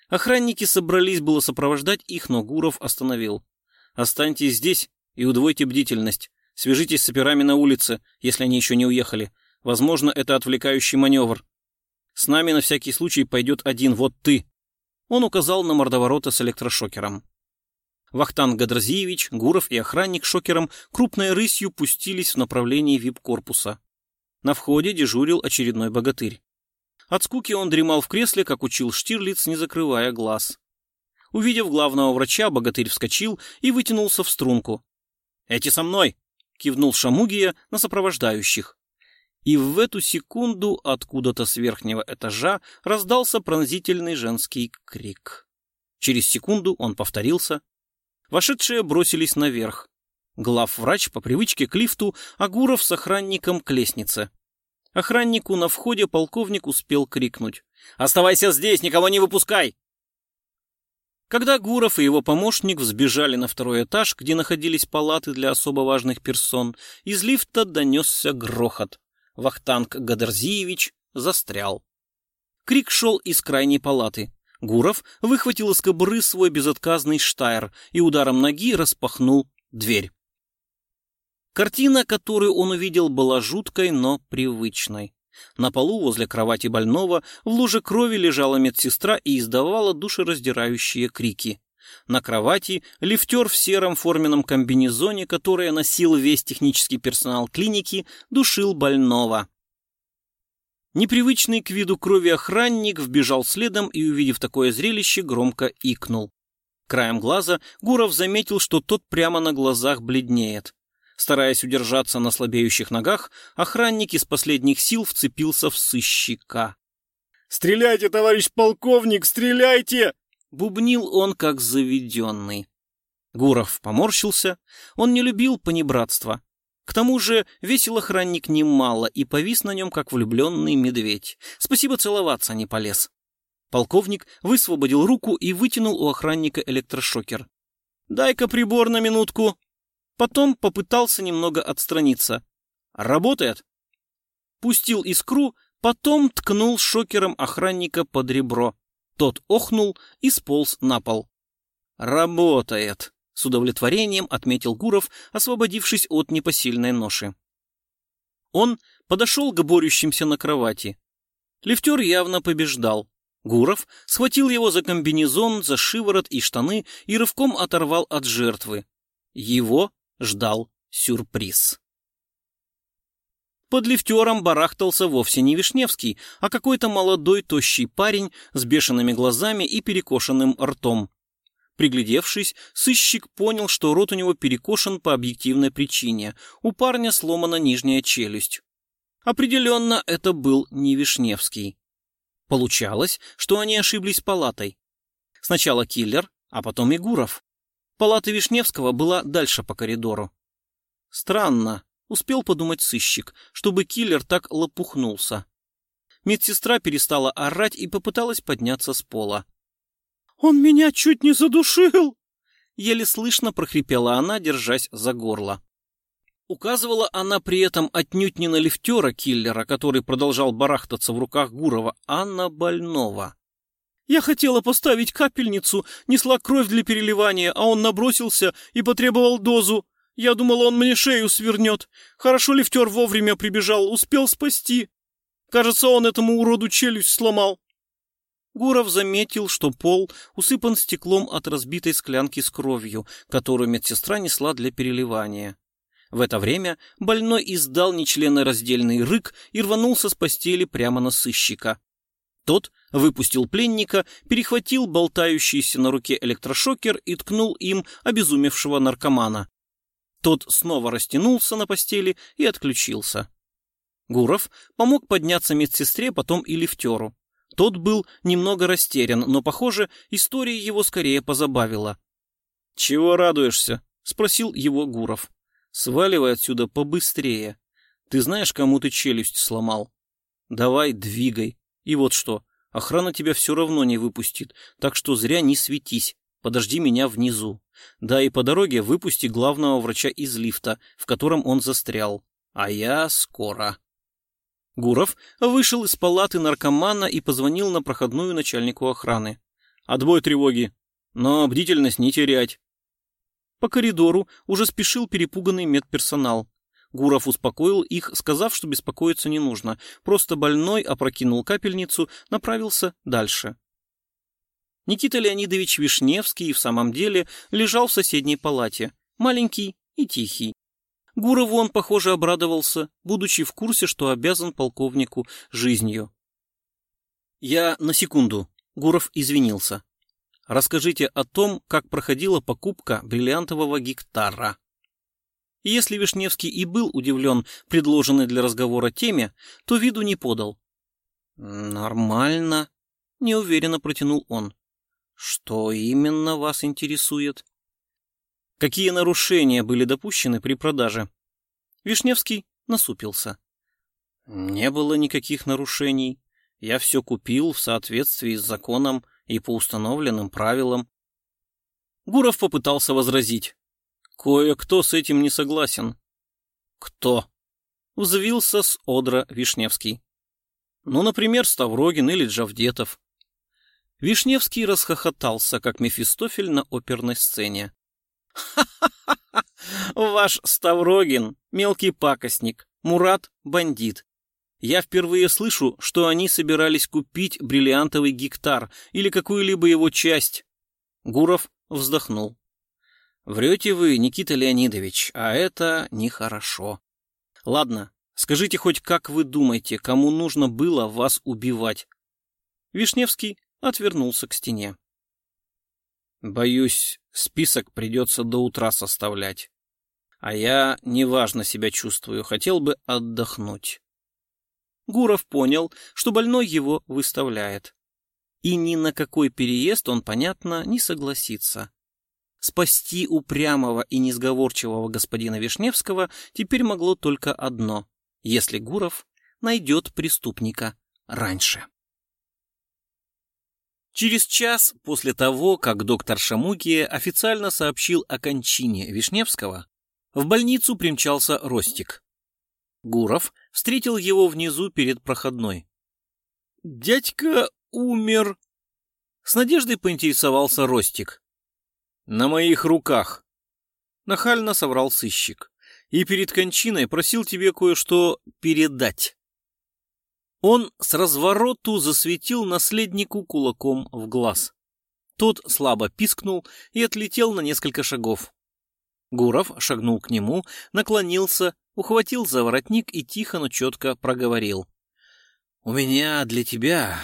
Охранники собрались было сопровождать их, но Гуров остановил. Останьтесь здесь и удвойте бдительность. Свяжитесь с операми на улице, если они еще не уехали. Возможно, это отвлекающий маневр. С нами на всякий случай пойдет один, вот ты. Он указал на мордоворота с электрошокером. Вахтанг Гадразиевич, Гуров и охранник шокером крупной рысью пустились в направлении вип-корпуса. На входе дежурил очередной богатырь. От скуки он дремал в кресле, как учил Штирлиц, не закрывая глаз. Увидев главного врача, богатырь вскочил и вытянулся в струнку. «Эти со мной!» — кивнул Шамугия на сопровождающих. И в эту секунду откуда-то с верхнего этажа раздался пронзительный женский крик. Через секунду он повторился, Вошедшие бросились наверх. Главврач по привычке к лифту, а Гуров с охранником к лестнице. Охраннику на входе полковник успел крикнуть. «Оставайся здесь, никого не выпускай!» Когда Гуров и его помощник взбежали на второй этаж, где находились палаты для особо важных персон, из лифта донесся грохот. Вахтанг Гадерзиевич застрял. Крик шел из крайней палаты. Гуров выхватил из кобуры свой безотказный штайр и ударом ноги распахнул дверь. Картина, которую он увидел, была жуткой, но привычной. На полу возле кровати больного в луже крови лежала медсестра и издавала душераздирающие крики. На кровати лифтер в сером форменном комбинезоне, которое носил весь технический персонал клиники, душил больного. Непривычный к виду крови охранник вбежал следом и, увидев такое зрелище, громко икнул. Краем глаза Гуров заметил, что тот прямо на глазах бледнеет. Стараясь удержаться на слабеющих ногах, охранник из последних сил вцепился в сыщика. «Стреляйте, товарищ полковник, стреляйте!» Бубнил он, как заведенный. Гуров поморщился. Он не любил понебратства. К тому же весил охранник немало и повис на нем, как влюбленный медведь. Спасибо, целоваться не полез. Полковник высвободил руку и вытянул у охранника электрошокер. «Дай-ка прибор на минутку». Потом попытался немного отстраниться. «Работает?» Пустил искру, Потом ткнул шокером охранника под ребро. Тот охнул и сполз на пол. «Работает!» — с удовлетворением отметил Гуров, освободившись от непосильной ноши. Он подошел к борющимся на кровати. Лифтер явно побеждал. Гуров схватил его за комбинезон, за шиворот и штаны и рывком оторвал от жертвы. Его ждал сюрприз. Под лифтером барахтался вовсе не Вишневский, а какой-то молодой тощий парень с бешеными глазами и перекошенным ртом. Приглядевшись, сыщик понял, что рот у него перекошен по объективной причине. У парня сломана нижняя челюсть. Определенно, это был не Вишневский. Получалось, что они ошиблись палатой. Сначала киллер, а потом и Гуров. Палата Вишневского была дальше по коридору. Странно, успел подумать сыщик, чтобы киллер так лопухнулся. Медсестра перестала орать и попыталась подняться с пола. «Он меня чуть не задушил!» Еле слышно прохрипела она, держась за горло. Указывала она при этом отнюдь не на лифтера киллера, который продолжал барахтаться в руках Гурова, а на больного. «Я хотела поставить капельницу, несла кровь для переливания, а он набросился и потребовал дозу. Я думала, он мне шею свернет. Хорошо лифтер вовремя прибежал, успел спасти. Кажется, он этому уроду челюсть сломал». Гуров заметил, что пол усыпан стеклом от разбитой склянки с кровью, которую медсестра несла для переливания. В это время больной издал нечленораздельный рык и рванулся с постели прямо на сыщика. Тот выпустил пленника, перехватил болтающийся на руке электрошокер и ткнул им обезумевшего наркомана. Тот снова растянулся на постели и отключился. Гуров помог подняться медсестре, потом и лифтеру. Тот был немного растерян, но, похоже, история его скорее позабавила. «Чего радуешься?» — спросил его Гуров. «Сваливай отсюда побыстрее. Ты знаешь, кому ты челюсть сломал? Давай, двигай. И вот что, охрана тебя все равно не выпустит, так что зря не светись, подожди меня внизу. Да и по дороге выпусти главного врача из лифта, в котором он застрял. А я скоро». Гуров вышел из палаты наркомана и позвонил на проходную начальнику охраны. «Отбой тревоги, но бдительность не терять». По коридору уже спешил перепуганный медперсонал. Гуров успокоил их, сказав, что беспокоиться не нужно. Просто больной опрокинул капельницу, направился дальше. Никита Леонидович Вишневский в самом деле лежал в соседней палате, маленький и тихий. Гурову он, похоже, обрадовался, будучи в курсе, что обязан полковнику жизнью. «Я на секунду», — Гуров извинился. «Расскажите о том, как проходила покупка бриллиантового гектара». Если Вишневский и был удивлен предложенной для разговора теме, то виду не подал. «Нормально», — неуверенно протянул он. «Что именно вас интересует?» Какие нарушения были допущены при продаже? Вишневский насупился. Не было никаких нарушений. Я все купил в соответствии с законом и по установленным правилам. Гуров попытался возразить. Кое-кто с этим не согласен. Кто? Взвился с одра Вишневский. Ну, например, Ставрогин или Джавдетов. Вишневский расхохотался, как Мефистофель на оперной сцене. Ха-ха-ха! Ваш Ставрогин — мелкий пакостник, Мурат — бандит. Я впервые слышу, что они собирались купить бриллиантовый гектар или какую-либо его часть. Гуров вздохнул. Врете вы, Никита Леонидович, а это нехорошо. Ладно, скажите хоть, как вы думаете, кому нужно было вас убивать? Вишневский отвернулся к стене. Боюсь, список придется до утра составлять. А я неважно себя чувствую, хотел бы отдохнуть. Гуров понял, что больной его выставляет. И ни на какой переезд он, понятно, не согласится. Спасти упрямого и несговорчивого господина Вишневского теперь могло только одно, если Гуров найдет преступника раньше. Через час после того, как доктор Шамукия официально сообщил о кончине Вишневского, в больницу примчался Ростик. Гуров встретил его внизу перед проходной. «Дядька умер!» С надеждой поинтересовался Ростик. «На моих руках!» Нахально соврал сыщик. «И перед кончиной просил тебе кое-что передать». Он с развороту засветил наследнику кулаком в глаз. Тот слабо пискнул и отлетел на несколько шагов. Гуров шагнул к нему, наклонился, ухватил за воротник и тихо, но четко проговорил. «У меня для тебя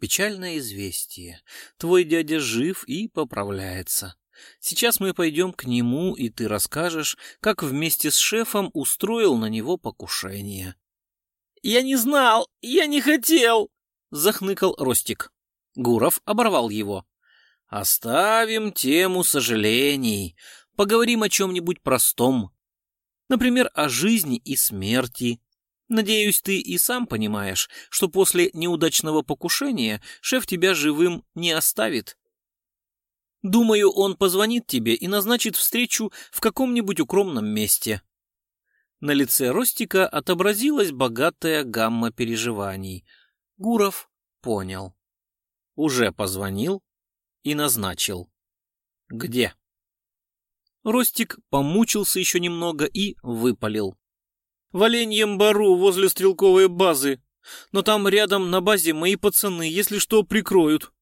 печальное известие. Твой дядя жив и поправляется. Сейчас мы пойдем к нему, и ты расскажешь, как вместе с шефом устроил на него покушение. «Я не знал! Я не хотел!» — захныкал Ростик. Гуров оборвал его. «Оставим тему сожалений. Поговорим о чем-нибудь простом. Например, о жизни и смерти. Надеюсь, ты и сам понимаешь, что после неудачного покушения шеф тебя живым не оставит. Думаю, он позвонит тебе и назначит встречу в каком-нибудь укромном месте. На лице Ростика отобразилась богатая гамма переживаний. Гуров понял. Уже позвонил и назначил. Где? Ростик помучился еще немного и выпалил. В Оленьем бару возле стрелковой базы. Но там рядом на базе мои пацаны, если что, прикроют.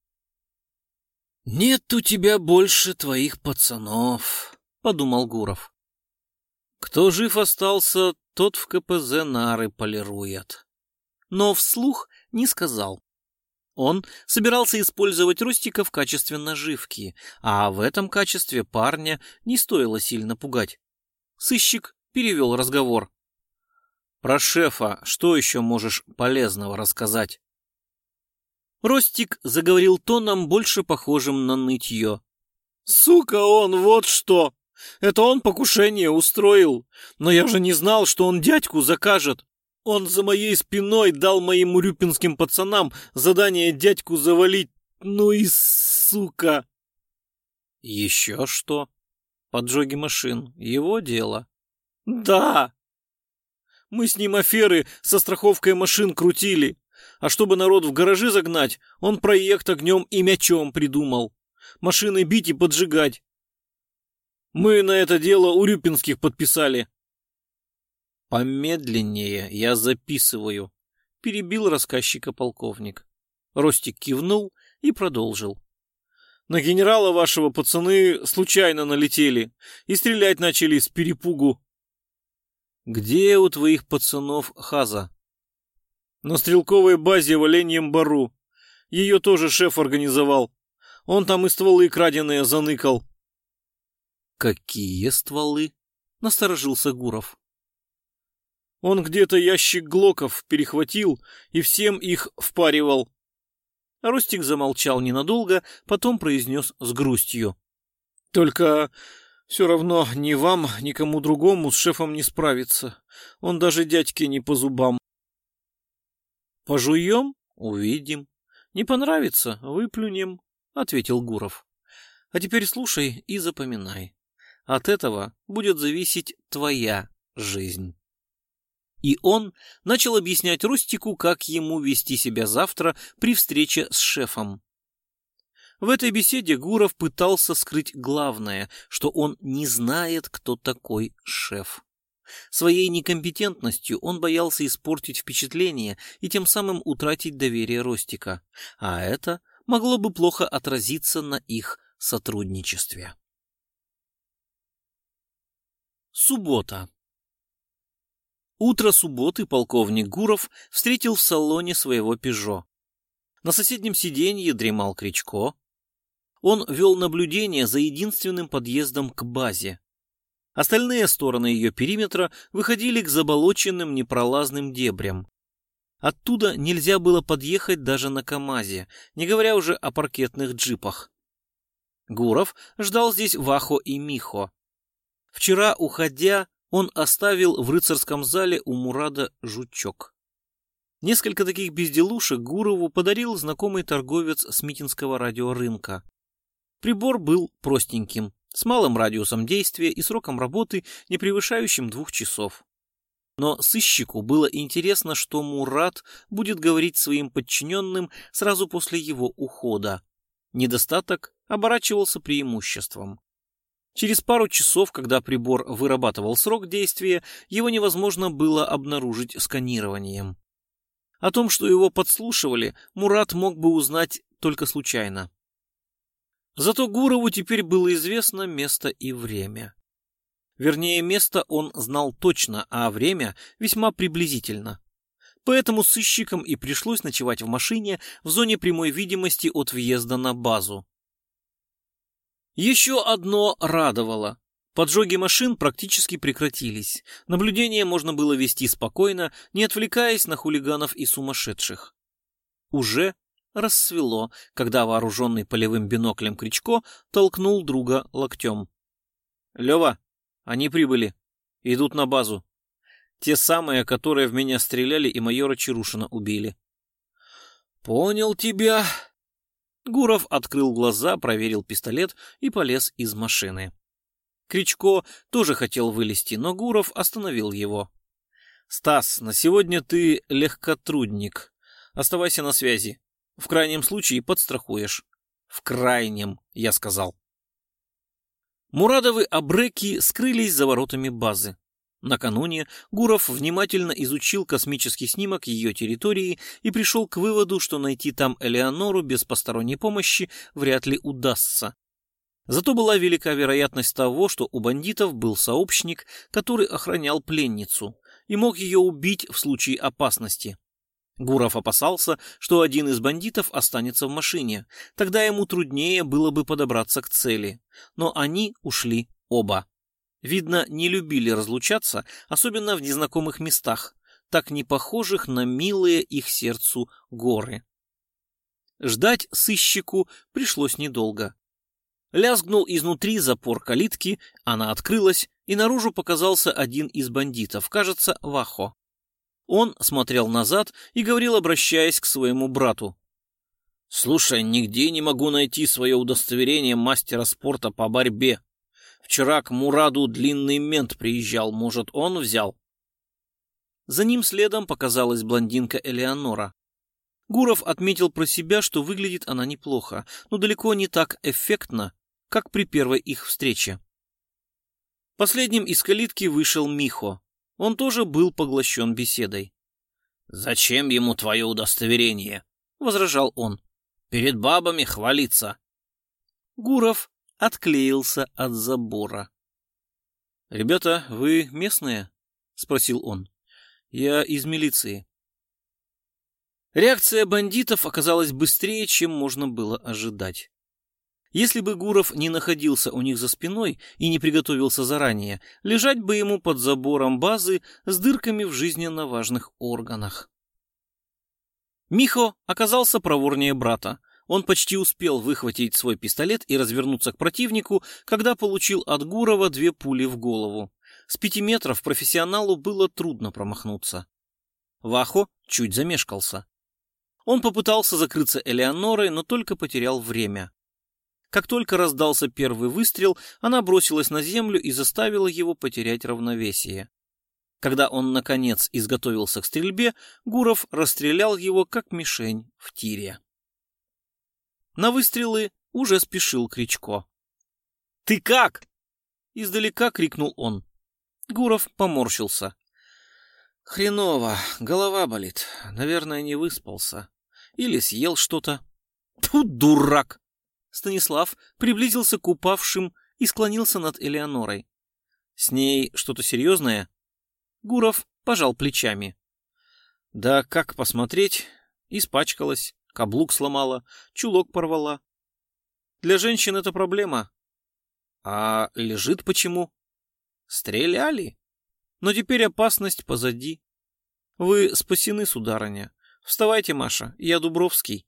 «Нет у тебя больше твоих пацанов», — подумал Гуров. Кто жив остался, тот в КПЗ нары полирует. Но вслух не сказал. Он собирался использовать Рустика в качестве наживки, а в этом качестве парня не стоило сильно пугать. Сыщик перевел разговор. «Про шефа что еще можешь полезного рассказать?» Ростик заговорил тоном, больше похожим на нытье. «Сука он, вот что! Это он покушение устроил. Но я же не знал, что он дядьку закажет. Он за моей спиной дал моим урюпинским пацанам задание дядьку завалить. Ну и сука. Еще что? Поджоги машин. Его дело. Да. Мы с ним аферы со страховкой машин крутили. А чтобы народ в гаражи загнать, он проект огнем и мячом придумал. Машины бить и поджигать. Мы на это дело у Рюпинских подписали. Помедленнее, я записываю, перебил рассказчика полковник. Ростик кивнул и продолжил. На генерала вашего пацаны случайно налетели и стрелять начали с перепугу. Где у твоих пацанов Хаза? На стрелковой базе в Оленьем Бару. Ее тоже шеф организовал. Он там и стволы краденые заныкал. «Какие стволы?» — насторожился Гуров. «Он где-то ящик глоков перехватил и всем их впаривал». Ростик замолчал ненадолго, потом произнес с грустью. «Только все равно ни вам, ни кому другому с шефом не справиться. Он даже дядьке не по зубам». «Пожуем? Увидим. Не понравится? Выплюнем», — ответил Гуров. «А теперь слушай и запоминай. От этого будет зависеть твоя жизнь. И он начал объяснять Рустику, как ему вести себя завтра при встрече с шефом. В этой беседе Гуров пытался скрыть главное, что он не знает, кто такой шеф. Своей некомпетентностью он боялся испортить впечатление и тем самым утратить доверие Ростика, а это могло бы плохо отразиться на их сотрудничестве. Суббота. Утро субботы полковник Гуров встретил в салоне своего «Пежо». На соседнем сиденье дремал Кричко. Он вел наблюдение за единственным подъездом к базе. Остальные стороны ее периметра выходили к заболоченным непролазным дебрям. Оттуда нельзя было подъехать даже на КАМАЗе, не говоря уже о паркетных джипах. Гуров ждал здесь Вахо и Михо. Вчера, уходя, он оставил в рыцарском зале у Мурада жучок. Несколько таких безделушек Гурову подарил знакомый торговец с Митинского радиорынка. Прибор был простеньким, с малым радиусом действия и сроком работы, не превышающим двух часов. Но сыщику было интересно, что Мурат будет говорить своим подчиненным сразу после его ухода. Недостаток оборачивался преимуществом. Через пару часов, когда прибор вырабатывал срок действия, его невозможно было обнаружить сканированием. О том, что его подслушивали, Мурат мог бы узнать только случайно. Зато Гурову теперь было известно место и время. Вернее, место он знал точно, а время весьма приблизительно. Поэтому сыщикам и пришлось ночевать в машине в зоне прямой видимости от въезда на базу. Еще одно радовало. Поджоги машин практически прекратились. Наблюдение можно было вести спокойно, не отвлекаясь на хулиганов и сумасшедших. Уже рассвело, когда вооруженный полевым биноклем Кричко толкнул друга локтем. «Лева, они прибыли. Идут на базу. Те самые, которые в меня стреляли и майора Чарушина убили». «Понял тебя». Гуров открыл глаза, проверил пистолет и полез из машины. Кричко тоже хотел вылезти, но Гуров остановил его. «Стас, на сегодня ты легкотрудник. Оставайся на связи. В крайнем случае подстрахуешь. В крайнем, я сказал. Мурадовы абреки скрылись за воротами базы. Накануне Гуров внимательно изучил космический снимок ее территории и пришел к выводу, что найти там Элеонору без посторонней помощи вряд ли удастся. Зато была велика вероятность того, что у бандитов был сообщник, который охранял пленницу и мог ее убить в случае опасности. Гуров опасался, что один из бандитов останется в машине, тогда ему труднее было бы подобраться к цели. Но они ушли оба. Видно, не любили разлучаться, особенно в незнакомых местах, так не похожих на милые их сердцу горы. Ждать сыщику пришлось недолго. Лязгнул изнутри запор калитки, она открылась, и наружу показался один из бандитов, кажется, Вахо. Он смотрел назад и говорил, обращаясь к своему брату. «Слушай, нигде не могу найти свое удостоверение мастера спорта по борьбе. Вчера к Мураду длинный мент приезжал, может, он взял?» За ним следом показалась блондинка Элеонора. Гуров отметил про себя, что выглядит она неплохо, но далеко не так эффектно, как при первой их встрече. Последним из калитки вышел Михо. Он тоже был поглощен беседой. «Зачем ему твое удостоверение?» — возражал он. «Перед бабами хвалиться». Гуров отклеился от забора. «Ребята, вы местные?» — спросил он. «Я из милиции». Реакция бандитов оказалась быстрее, чем можно было ожидать. Если бы Гуров не находился у них за спиной и не приготовился заранее, лежать бы ему под забором базы с дырками в жизненно важных органах. Михо оказался проворнее брата. Он почти успел выхватить свой пистолет и развернуться к противнику, когда получил от Гурова две пули в голову. С пяти метров профессионалу было трудно промахнуться. Вахо чуть замешкался. Он попытался закрыться Элеонорой, но только потерял время. Как только раздался первый выстрел, она бросилась на землю и заставила его потерять равновесие. Когда он, наконец, изготовился к стрельбе, Гуров расстрелял его, как мишень в тире. На выстрелы уже спешил Кричко. «Ты как?» — издалека крикнул он. Гуров поморщился. «Хреново, голова болит. Наверное, не выспался. Или съел что-то». «Тут дурак!» Станислав приблизился к упавшим и склонился над Элеонорой. «С ней что-то серьезное?» Гуров пожал плечами. «Да как посмотреть? Испачкалась, каблук сломала, чулок порвала. Для женщин это проблема. А лежит почему? Стреляли. Но теперь опасность позади. Вы спасены, сударыня. Вставайте, Маша, я Дубровский.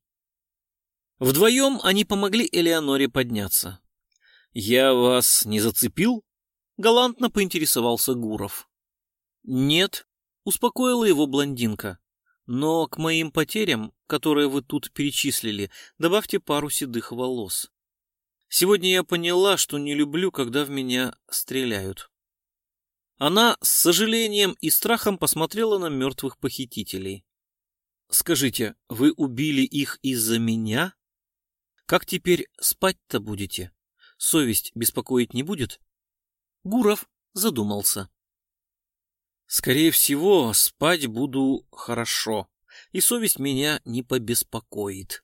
Вдвоем они помогли Элеоноре подняться. «Я вас не зацепил?» — галантно поинтересовался Гуров. «Нет», — успокоила его блондинка. «Но к моим потерям, которые вы тут перечислили, добавьте пару седых волос. Сегодня я поняла, что не люблю, когда в меня стреляют». Она с сожалением и страхом посмотрела на мертвых похитителей. «Скажите, вы убили их из-за меня? Как теперь спать-то будете? Совесть беспокоить не будет?» Гуров задумался. «Скорее всего, спать буду хорошо, и совесть меня не побеспокоит.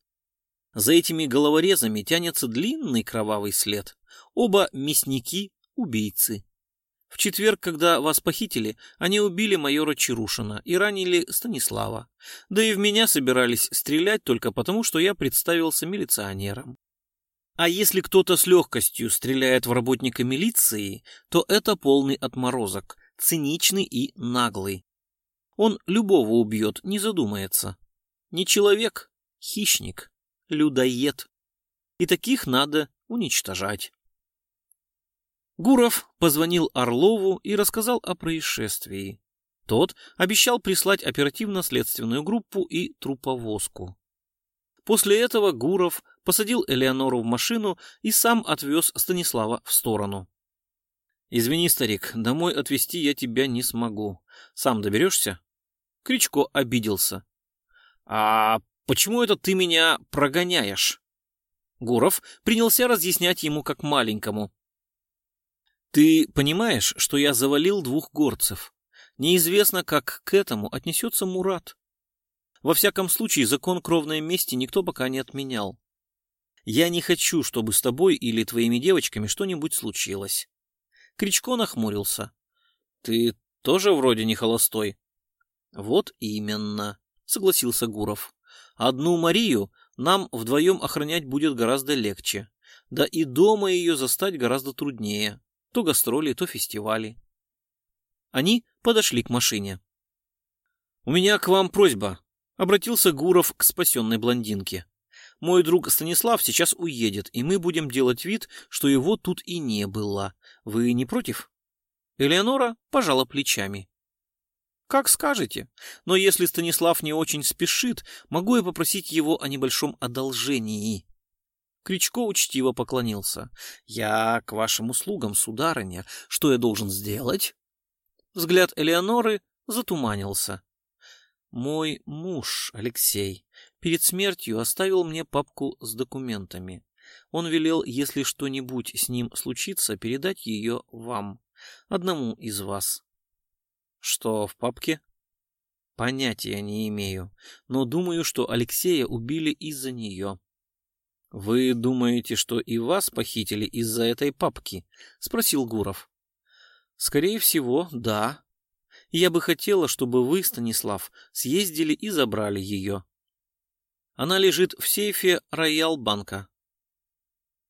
За этими головорезами тянется длинный кровавый след. Оба мясники — убийцы. В четверг, когда вас похитили, они убили майора Чарушина и ранили Станислава. Да и в меня собирались стрелять только потому, что я представился милиционером. А если кто-то с легкостью стреляет в работника милиции, то это полный отморозок, циничный и наглый. Он любого убьет, не задумается. Не человек, хищник, людоед. И таких надо уничтожать. Гуров позвонил Орлову и рассказал о происшествии. Тот обещал прислать оперативно-следственную группу и труповозку. После этого Гуров посадил Элеонору в машину и сам отвез Станислава в сторону. «Извини, старик, домой отвезти я тебя не смогу. Сам доберешься?» Кричко обиделся. «А почему это ты меня прогоняешь?» Гуров принялся разъяснять ему как маленькому. Ты понимаешь, что я завалил двух горцев? Неизвестно, как к этому отнесется Мурат. Во всяком случае, закон кровной мести никто пока не отменял. Я не хочу, чтобы с тобой или твоими девочками что-нибудь случилось. Кричко нахмурился. Ты тоже вроде не холостой. Вот именно, согласился Гуров. Одну Марию нам вдвоем охранять будет гораздо легче. Да и дома ее застать гораздо труднее. То гастроли, то фестивали. Они подошли к машине. «У меня к вам просьба», — обратился Гуров к спасенной блондинке. «Мой друг Станислав сейчас уедет, и мы будем делать вид, что его тут и не было. Вы не против?» Элеонора пожала плечами. «Как скажете. Но если Станислав не очень спешит, могу я попросить его о небольшом одолжении». Кричко учтиво поклонился. «Я к вашим услугам, сударыня. Что я должен сделать?» Взгляд Элеоноры затуманился. «Мой муж, Алексей, перед смертью оставил мне папку с документами. Он велел, если что-нибудь с ним случится, передать ее вам, одному из вас». «Что в папке?» «Понятия не имею, но думаю, что Алексея убили из-за нее». «Вы думаете, что и вас похитили из-за этой папки?» — спросил Гуров. «Скорее всего, да. Я бы хотела, чтобы вы, Станислав, съездили и забрали ее. Она лежит в сейфе Роял Банка.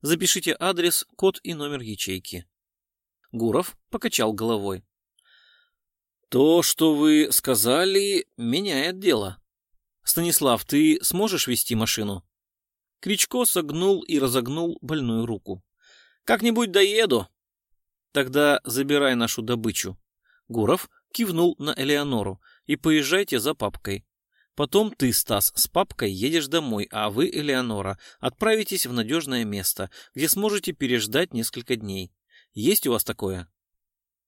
Запишите адрес, код и номер ячейки». Гуров покачал головой. «То, что вы сказали, меняет дело. Станислав, ты сможешь вести машину?» Кричко согнул и разогнул больную руку. «Как-нибудь доеду». «Тогда забирай нашу добычу». Гуров кивнул на Элеонору. «И поезжайте за папкой. Потом ты, Стас, с папкой едешь домой, а вы, Элеонора, отправитесь в надежное место, где сможете переждать несколько дней. Есть у вас такое?»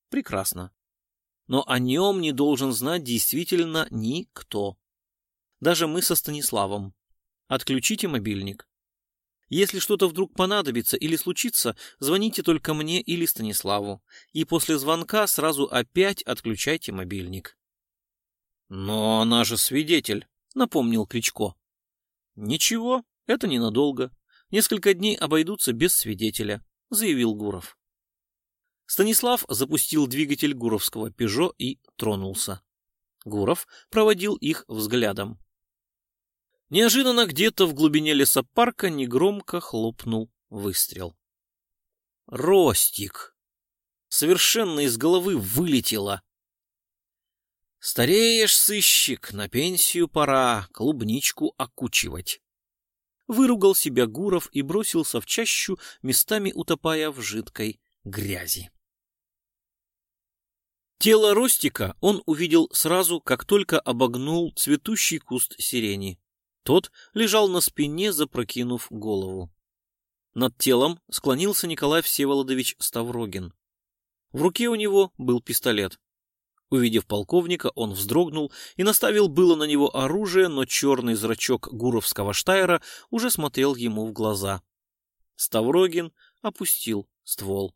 «Прекрасно. Но о нем не должен знать действительно никто. Даже мы со Станиславом. Отключите мобильник. Если что-то вдруг понадобится или случится, звоните только мне или Станиславу. И после звонка сразу опять отключайте мобильник. Но она же свидетель, напомнил Кричко. Ничего, это ненадолго. Несколько дней обойдутся без свидетеля, заявил Гуров. Станислав запустил двигатель гуровского «Пежо» и тронулся. Гуров проводил их взглядом. Неожиданно где-то в глубине лесопарка негромко хлопнул выстрел. Ростик! Совершенно из головы вылетело. Стареешь, сыщик, на пенсию пора, клубничку окучивать. Выругал себя Гуров и бросился в чащу, местами утопая в жидкой грязи. Тело Ростика он увидел сразу, как только обогнул цветущий куст сирени. Тот лежал на спине, запрокинув голову. Над телом склонился Николай Всеволодович Ставрогин. В руке у него был пистолет. Увидев полковника, он вздрогнул и наставил было на него оружие, но черный зрачок гуровского штайра уже смотрел ему в глаза. Ставрогин опустил ствол.